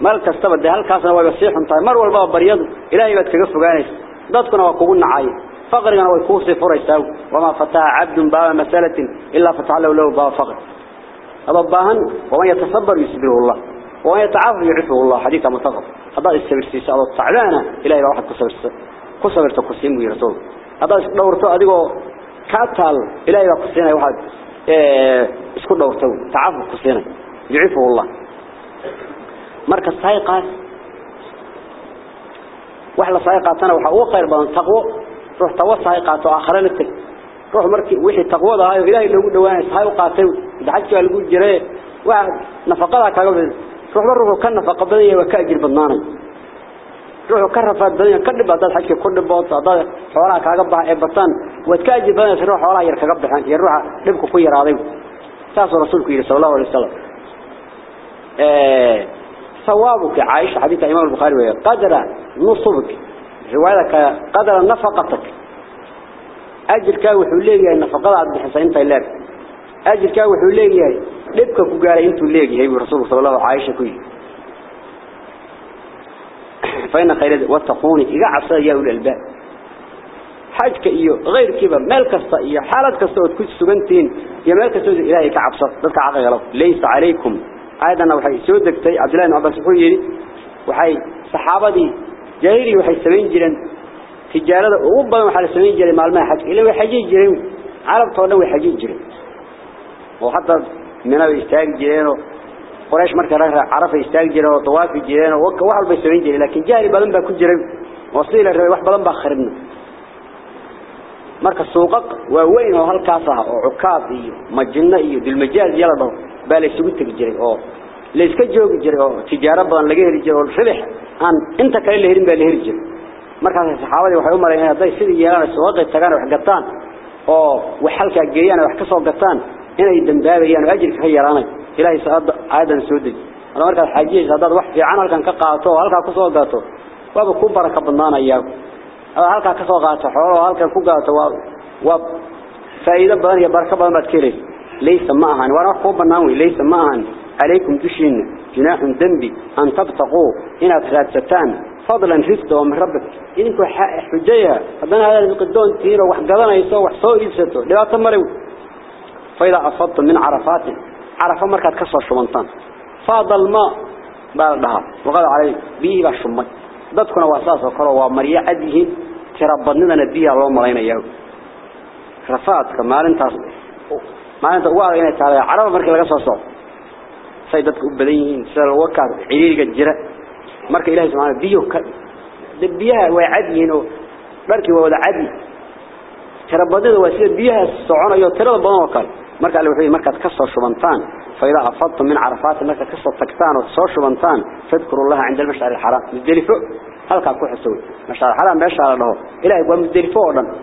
مال كستبد ده هالكاسنا ويبسيح انت مر والباب بريض إلهي باتك قفقانيس ضدكنا وقوقنا عاية فقرنا ويكوس فريساو وما فتح عبد باب مسألة إلا فتح له له باب فقر. أضباهن ومن يتصبر يسبره الله. ومن يتعافى يعفه الله. حديث متقف هذا السبر سيسا هذا الصعبانة إلهي واحد كسبر كسبر تقسيم ويرسول هذا دورتو أدقو كاتال إلهي وقسينا واحد إسكو دورتو تعافى قسينا يعفه الله مركز سايقات وحلا سايقاتنا وحا خير بدن تقوى روح توصى قاتو آخرين التك روح مركي وحي تقوى ده هاي إلهي اللي هاي وقاتو إذا حجوا اللي قد جريه واحد نفقها كاقبل. روح مرة كان نفق بدنيا وكأجر بدناني. روح كرفات بدنيا كل بعض الحكي كل بعض هذا حوالها كاقبها إيه بطان وتكأجر بدنيا روح حوالها يركاقبها يروح لبكو كوي راضي. تاسو رسولك صلى الله عليه وسلم. ثوابك عايش حديث إمام البخاري وهي قدر نصبك روايتك قدر نفقتك. أجل كاوي حوليجي النفقة عبد الحسين تيلاب أجل كاوي حوليجي لبك كقال أنتوا ليجي هي رسول صلى الله عليه وسلم. فإن خير واتقوني. إذا عصى يا أولي الباب. حاجك إيو غير كيبا مال كستا إيو حالات كستا وتكون سبنتين. يا مال كستا إلهي كعبصة ذلك عقل ليس عليكم. أيضا وحي سودك تي عبد الله عباس يقول وحي صحابة دي. جاهلي وحي سمين جيران. تجارة أوبا وحي سمين جيران. الماء حج إلا وحي جيران. عرب طولنا وحي جيران. وحتى من يستاق جيران قريش مركز عرف يستأجر وطواف الجيران وكواحد بيسوين جيران لكن جاري بلنبا كجيران وصيلة روح بلنبا خربنا مركز سوقق ووين هو هالكاسها وعكاب مجنة دي المجال يلا بل. بالي سويت كجيران ليس كجيران كجيران تجارة بلن لقيه رجل والفلح عن أنت كاين اللي هرين بالي هرجل مركز حوالي وحي عمر ايها داي سيدي يلان السواق يتقان وحقتان وحلكة جيران وحكسوا قطان. هنا يدن بابي يعني أجل في هيا رانك. إلهي سأض عادا سودي. أنا مركز حاجي هذا وح في عمل كان كقاطو هلك كسو قاطو. وأب كبر كبنان أيام هلك كسو قاطو حوله هلك كقاطو وأب فإذا بدن يبرك بدن بتكلي ليس معها وأنا خوب ناوي ليس معها عليكم تشين. جناح ذنبي. أن تبتقو إن أثرت ستان. فضلا رفضهم ربك. إنكوا حجية. أبنا هذا المقدون تيرا وحقظنا يسوح صوء إلساته لذا تمروا. فإذا أصدت من عرفاته عرفة مركات كسر شمانتان فاضل ما بعدها وقال عليه بيه بشمان ده تكون واساسه وقال ومريا أديه. تربنا نبيه الله ملاينا يهو رفاتك مالين تاسم مالين تقوى عليه تعالى. عرفة مركات كسر شمانتان سيدتك أبدين سيدتك وكا عليك الجرى مركة إلهي سبحانه بيه كا دبيها وعدي مركة وعدي تربنا نبيه السعون أيها تربنا وكاله alle wuxuu markaad ka soo shubantaan فإذا أفضتم من عرفات مركز كسر تكتان وتصور شبنتان فاذكروا الله عند المشعر الحرام. مزدلفوا هل كان كوح السوي مشعر الحرام مشعر له. إلهي يقول مزدلفوا أولا.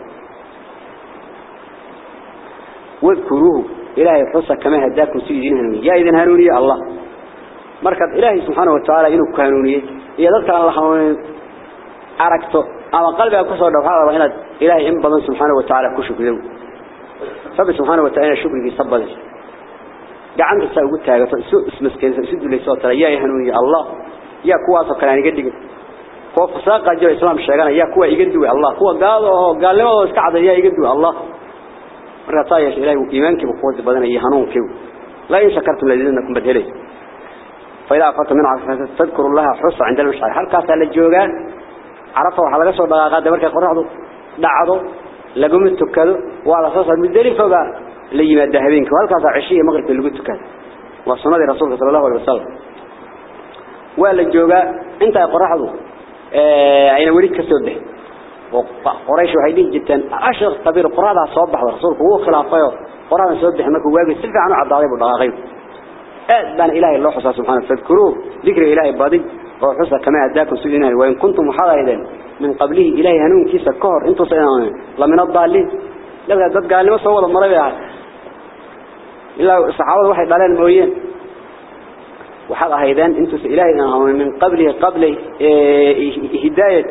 واذكروه. إلهي حصة كما هداكم هنوني. يا إذن هنوني الله. مركز إلهي سبحانه وتعالى إنه كهنوني إذا ذكر الله حنوني عركته. أما قلبي أكسر دفع الله هنا إلهي إن سبحانه وتعالى كشك ذو فب سبحانه وتعالى شكر في isu dulayso tala yaa hanuuniye Allah yaa kuwaas oo kale aniga dhigay kuwa fasaaqa jira islaam sheegana yaa kuwa iga duway Allah kuwa gaado oo gaalnimada iska caday yaa iga duway Allah marka taayay ilaahay iimaankiiba quwad badan iyo hanuunkiiba la in shakartum ladinakum badhelay فإذا أفضت من عرفة تذكروا الله حصة عند المشعر هل كاسا للجوغان عرفة وحلقة قصوا دقاقات دمركة قرعضوا دعضوا لقوم التكادوا وعلى أساس المدلفة بقى اللي ما الذهبين كوالكاس عشية مغرب اللي قلت كان وصناد رسول صلى الله عليه وسلم. وقال الجوغاء أنت قرحضوا آه أين وليد كسوده وقريش وحيدين جدا. عشر طبير قرادة صبح الرسول هو خلافه. قرادة صبح مكو واقع سلفة عنه عضاضيب ودغاغيب بان إلهي الله حسا سبحانه فاذكروه. ذكر إلهي بادي وحسا كما أداكم سجنها وإن كنتم محاضرين. من قبله إلهي هنون كيسا كهر انتو سيناني الله من الضالين. لذلك الضد قال لي ما صوّد المرابي إلا صحابة واحد بالان مويين. وحقا هيدان انتو سيناني هنون. من قبله قبل إيه، هداية.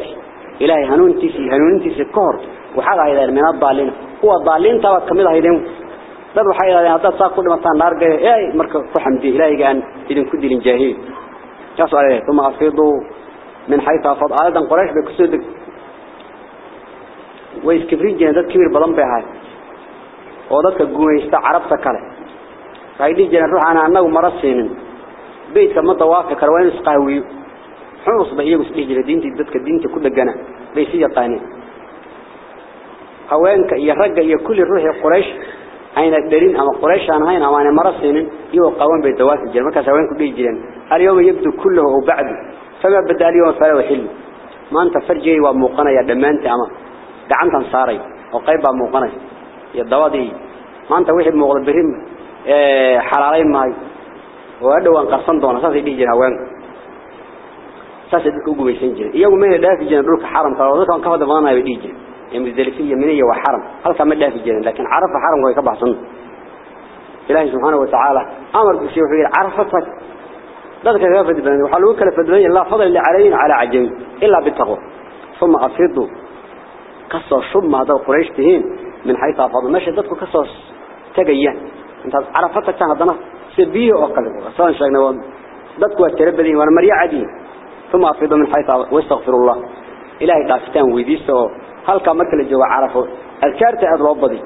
إلهي هنون تيسي هنون تيسي كهر وحقا هيدان من الضالين. هو الضالين طبق كميلا هيدان. dad waxay ilaahay hadda saa ku dhimaan naar gaay ay marka ku xamdi ilaahay gaan idin ku dilin jahil taas waxa ay tuma afidu من حيث أفض أيضا آه، قريش بكسود. ويسكبرين جنادات كبير بلان بها وذلك قويستا عربتا كاله فإذا جنا نروح عن أنه مرسين. بيت كما توافق كروان سقاوي. حرص بأيه وسبيج لدينة إددتك الدينة كل جنا بيسي يطاني. هوان يرقى كل الروح قريش. أين أكبرين أما قريش عن هين أو أنا مرسين. يوقعون بيتواسج جنا مركز هوان كبير جنا اليوم يبدو كله وبعده فما بدالي وفلا وحل. ما أنت فرجي وموقنا يا دمانت أما دعنت صاري. وقيبا موقنا يا الضوادي ما أنت وحد مغلب بهم. إيه، حرارين ماي. وأدوان قرصان دونا. ساسي دي جنا وان ساسي دي كوكو بيسين جنا. إياه ومين دا في جنا. دولك حرم. قالوا ذلك وان كفد فانا يا دي جنا. يعني بذلك في يمينية وحرم. هل سامد دا في جنا. لكن عرف حرم ويكبع صنو إلهي سبحانه وتعالى. أمر بشيء وحير عرفتك. ذلك كيف تبين وحلو كلف تبين لا فضل لعلين على عجين إلا بتقوى ثم أفيدوا كسر ثم هذا قريش تهين من حيث أفضل مش ذلك كسر تجيا أنت عرفتك كان هذا سبيه أقلب سان شجنا ذلك وترب لي وأنا مريع عدي ثم أفيدوا من حيث واستغفر الله. إلهي دافتان ويدسو هل كان مكل الجوا عرفوا الكارت أضرب ضدي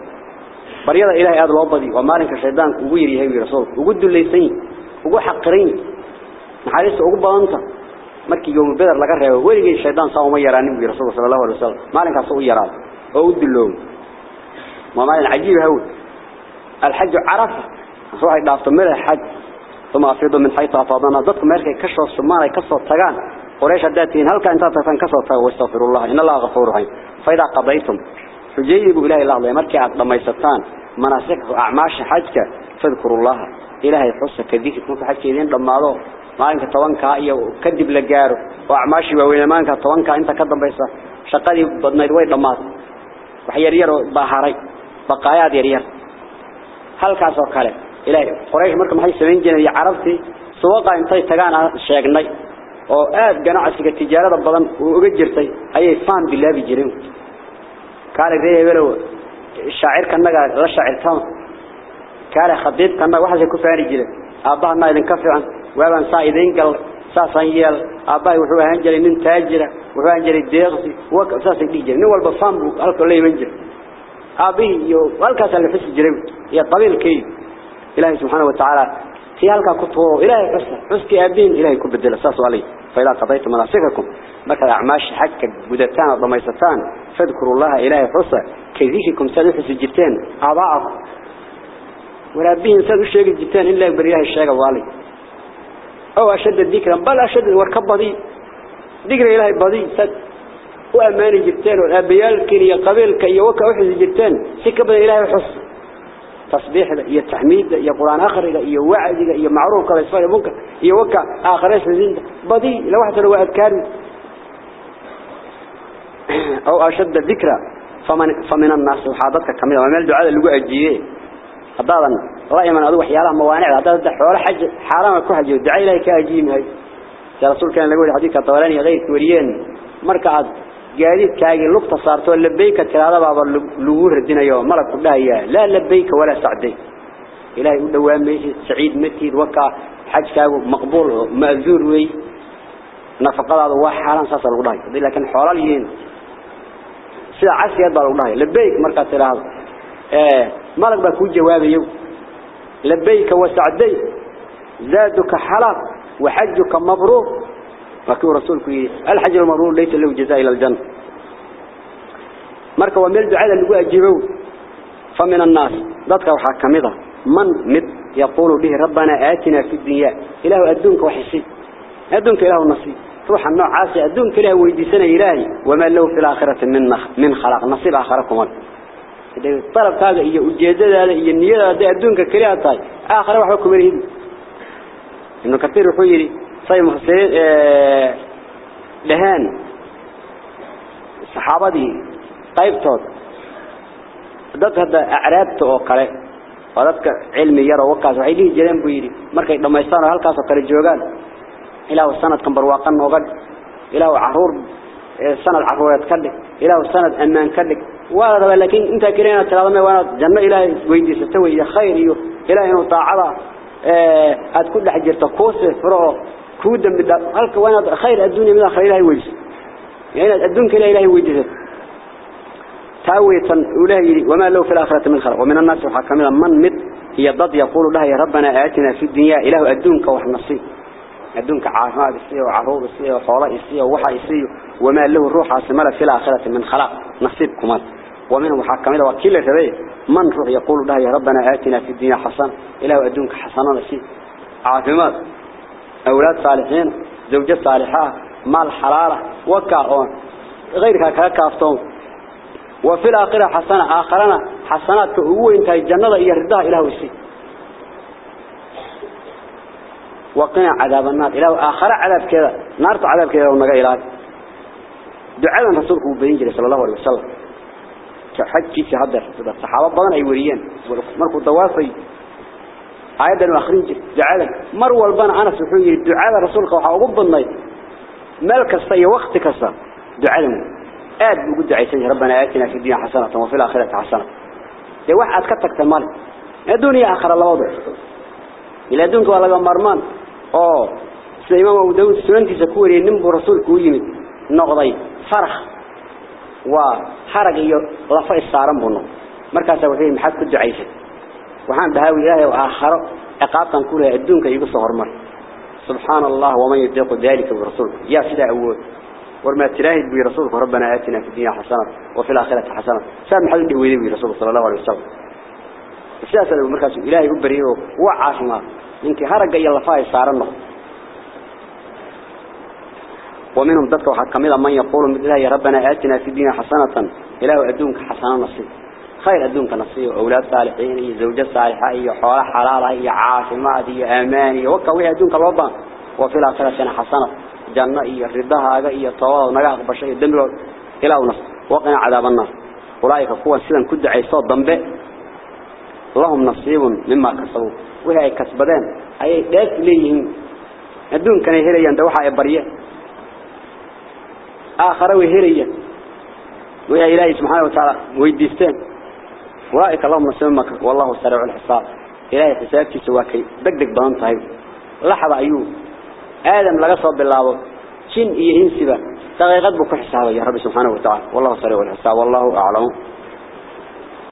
بريضة إلهي أضرب ضدي ومالك الشيطان قوي رهيب رسول. وجد الليسين وجو حقرين. Naxariista ugu badanta markii yawm badar laga reebo weligii shaydaan saa uma yaraanin bi rasuulka sallallahu alayhi wasallam maalinkaas uu yaraa oo u diloow ma maalin cajiib haw الحج عرفة. روح يدافط من الحج. ثم أفيضوا من حيث أفاضنا. ضدك مالك كشف السمان يكسر تجان قريش الداتين. هل كان تتفن كسر تجان واستغفر الله. إن الله غفور رحيم. فإذا قضيتم. فجيبوا إلهي الله. يمركي لما يستان. مناسك أعماش حجك. فاذكروا الله. إلهي حسك. كذيك تكون في حجك؟ إذن لما ضو ما إنك طوانك إيا وكذب لجاره وأعماشي وين ما إنك طوانك أنت كذب بيسا شقادي بدنا يدوي لما وحيرير بحري بقايا يرير halkaas oo kale ilaahay qoraysh marka maxay sameyn jireen carabti suuqa intay tagaan sheegnay oo aad ganacsiga tijaarada badan uga jirtay ayay faan bilaabi jireen kaale reebelo shaacir kanaga la shaacirtan kaale khadiib kanaga waxa ku faani jireen aabahana idin ka fiican wuxuu ahaan jiray nin taajira wuxuu ahaan jiray deeqsi waa saasay dhijir nin walba faan buu halka leeyahay jiray أبي يو والكاس اللي حس جريب يا طويل كي. إلهي سبحانه وتعالى. في هلك كتوه إلهي حس حس كي أبين إلهي كبدل أساس عليه فإذا قضيت مناسككم. مثل أعماش حق بدتان ضميستان. فاذكروا الله إلهي حس كذيككم سنفس الجتين. أضاعف. ولا بين سنو الشيء الجتين إلا برياه الشيء الوالي. أو أشد الذكر بل أشد الوركب بضي. ذكر إلهي بضي سد. وأماني جبتين والأبيال يا قبيلك يا وكا وحز جبتين. سكب إلهي حص تصبيح يا تحميد يا قرآن آخر يا وعد يا معروف كذا يسوي منك. يا وكا آخر يسوي بدي لو واحد لو أذكار أو أشد الذكرى. فمن فمن الناس وحاضرك كمية ومن الدعاء اللي جوا الجيه هذا رأي من هذا وحيالا موانع هذا حوال حج حرام كوه حج. ودعي لك أجيم هاي. رسول كان يقول حديث كطولاني غير كوريين مركع قاعدت كاقي اللقطة صارتوا اللبيك كلاذا بعض اللوور الدين يوم. مرة كلها إياه. لا اللبيك ولا سعدي. إلهي قل له ميش سعيد متير وكا حج كاقو مقبول مأذور وي. نفق الله واحد حرام صاصر القناي لكن حواليين سلا عسي يدبر القناي لبيك مركع كلاذا إيه، مالك بكون جوابي يوم sacday zaaduka halal wa hajjuka mabruur فكو رسولك الحج المبرور ليس له جزاء إلى الجنة. مركا وميل دعاء اللي أجيبه فمن الناس. ذاتك وحاكمضة من مد يقول به ربنا آتنا في الدنيا. إله أدونك وحسي أدونك إله النصيب. روح النوع عاسي أدونك إله ويديسنا إلهي. وما له في الآخرة من من خلق نصيب آخركم. طلب هذا إيا أجيزة هذا إيا النية هذا أدونك كريعة طاي آخر وحكم الهيد إنه كثير حيري صيب مفسرين لهان الصحابة دي. طيب تود ضد هذا أعرابته أو قلة وضدك علم يرى وقاس وعيليه جلين بيري مركي لما يستانوا هالكاس وقال الجوغان إله السنة كان برواقن وقد إله عرور السنة العروريات كلك إله السنة أمان كلك. وهذا لكن انت كرينا تلاضمي وأنا جنة إله ويدي ستوي يا خير إله إنه طاعة. آه هتكون لحجرته كوسه فرعه. كودا من هلك وأنا خير الدنيا من خير إلهي وجه يعني الدنيا كلا إلهي وجه تاوية إلهي وما له في الآخرة من خلق. ومن الناس وحكمنا من مد هي ضد يقول لها يا ربنا آتنا في الدنيا إله الدنيا وحنصي الدنيا عافمات السيء وعروض السيء وحولاء السيء ووحى السيء وما له الروح عاصمة في الآخرة من خلق نصيبكم ومنهم محكمين وكل ذلك من روح يقول لها يا ربنا آتنا في الدنيا حسن إله الدنيا حسنا نسي عافمات أولاد صالحين زوجة صالحة مال حلالة وكاون غيرك كافتون وفي الآخرة حسنة آخرنا حسنات هو انت الجنة يردها إله السي وقنا عذاب النار. إله آخر عذاب كذا. نار عذاب كذا ونقى إله دعاء رسولك وبين صلى الله عليه وسلم. في هذا الصحابة بدن أي وريان مركو الضوافي عيدا وآخرين دعاء مر والبنا أنا سبحانه الدعاء رسولك وحاوب النيل ملك الصي وقت كسر. دعاء آد بقول دعاء ربنا آتنا في الدنيا حسنة وفي الآخرة حسنة. واحد كتك تمال. الدنيا آخر الله وضع. إلى دونك ولا مرمان. أوه سيما وداود سنتي سكوري نمبو رسولك ويمد نقضي فرح وحرق لفا السارم بنو مركز وحيه محاد كد عيسى وحان بهاوي إلهي وآخر عقابا كلها الدون كي يقص هرمر سبحان الله ومن يطيق ذلك برسول. يا سيدة أول ورما تلاهد برسولك ربنا آتنا في الدنيا حسنة وفي الآخرة حسنة. سام حد ويدي برسول صلى الله عليه وسلم. السياسة مركز إلهي يبريه وعاشنا. إنك هرق يلا فاي صارنا ومنهم وحد كميلا من يقول مثل يا ربنا آتنا في الدنيا حسنة إله أدونك حسنة نصيب. خير أدونك نصيب أولاد صالحين زوجة صالحة حوالة حلالة عاصمات أمان وكوي أدونك الوضع وفي الآخرة سنة حسنة. جنة إيه ردها هذا إيه طوال نجاح بشيء دمر إلى ونص وقنا عذاب النار. أولئك قوة سيدا كد عيصات ضمبه لهم نصيب مما كسبوا. وهي كسبدان. أي ذات ليهم أدون كان يهريان دوحة بريه آخر وهريا ويا إلهي سبحانه وتعالى ويديستين. أولئك اللهم نسلمك والله سريع الحساب. إلهي حسابك سواكي. دقدق بان طيب لحظة أيوب آدم لقصب بالله. شن إيه إنسبة تغيغد بك حسابه يا رب سبحانه وتعالى. والله سريع الحساب. والله أعلم.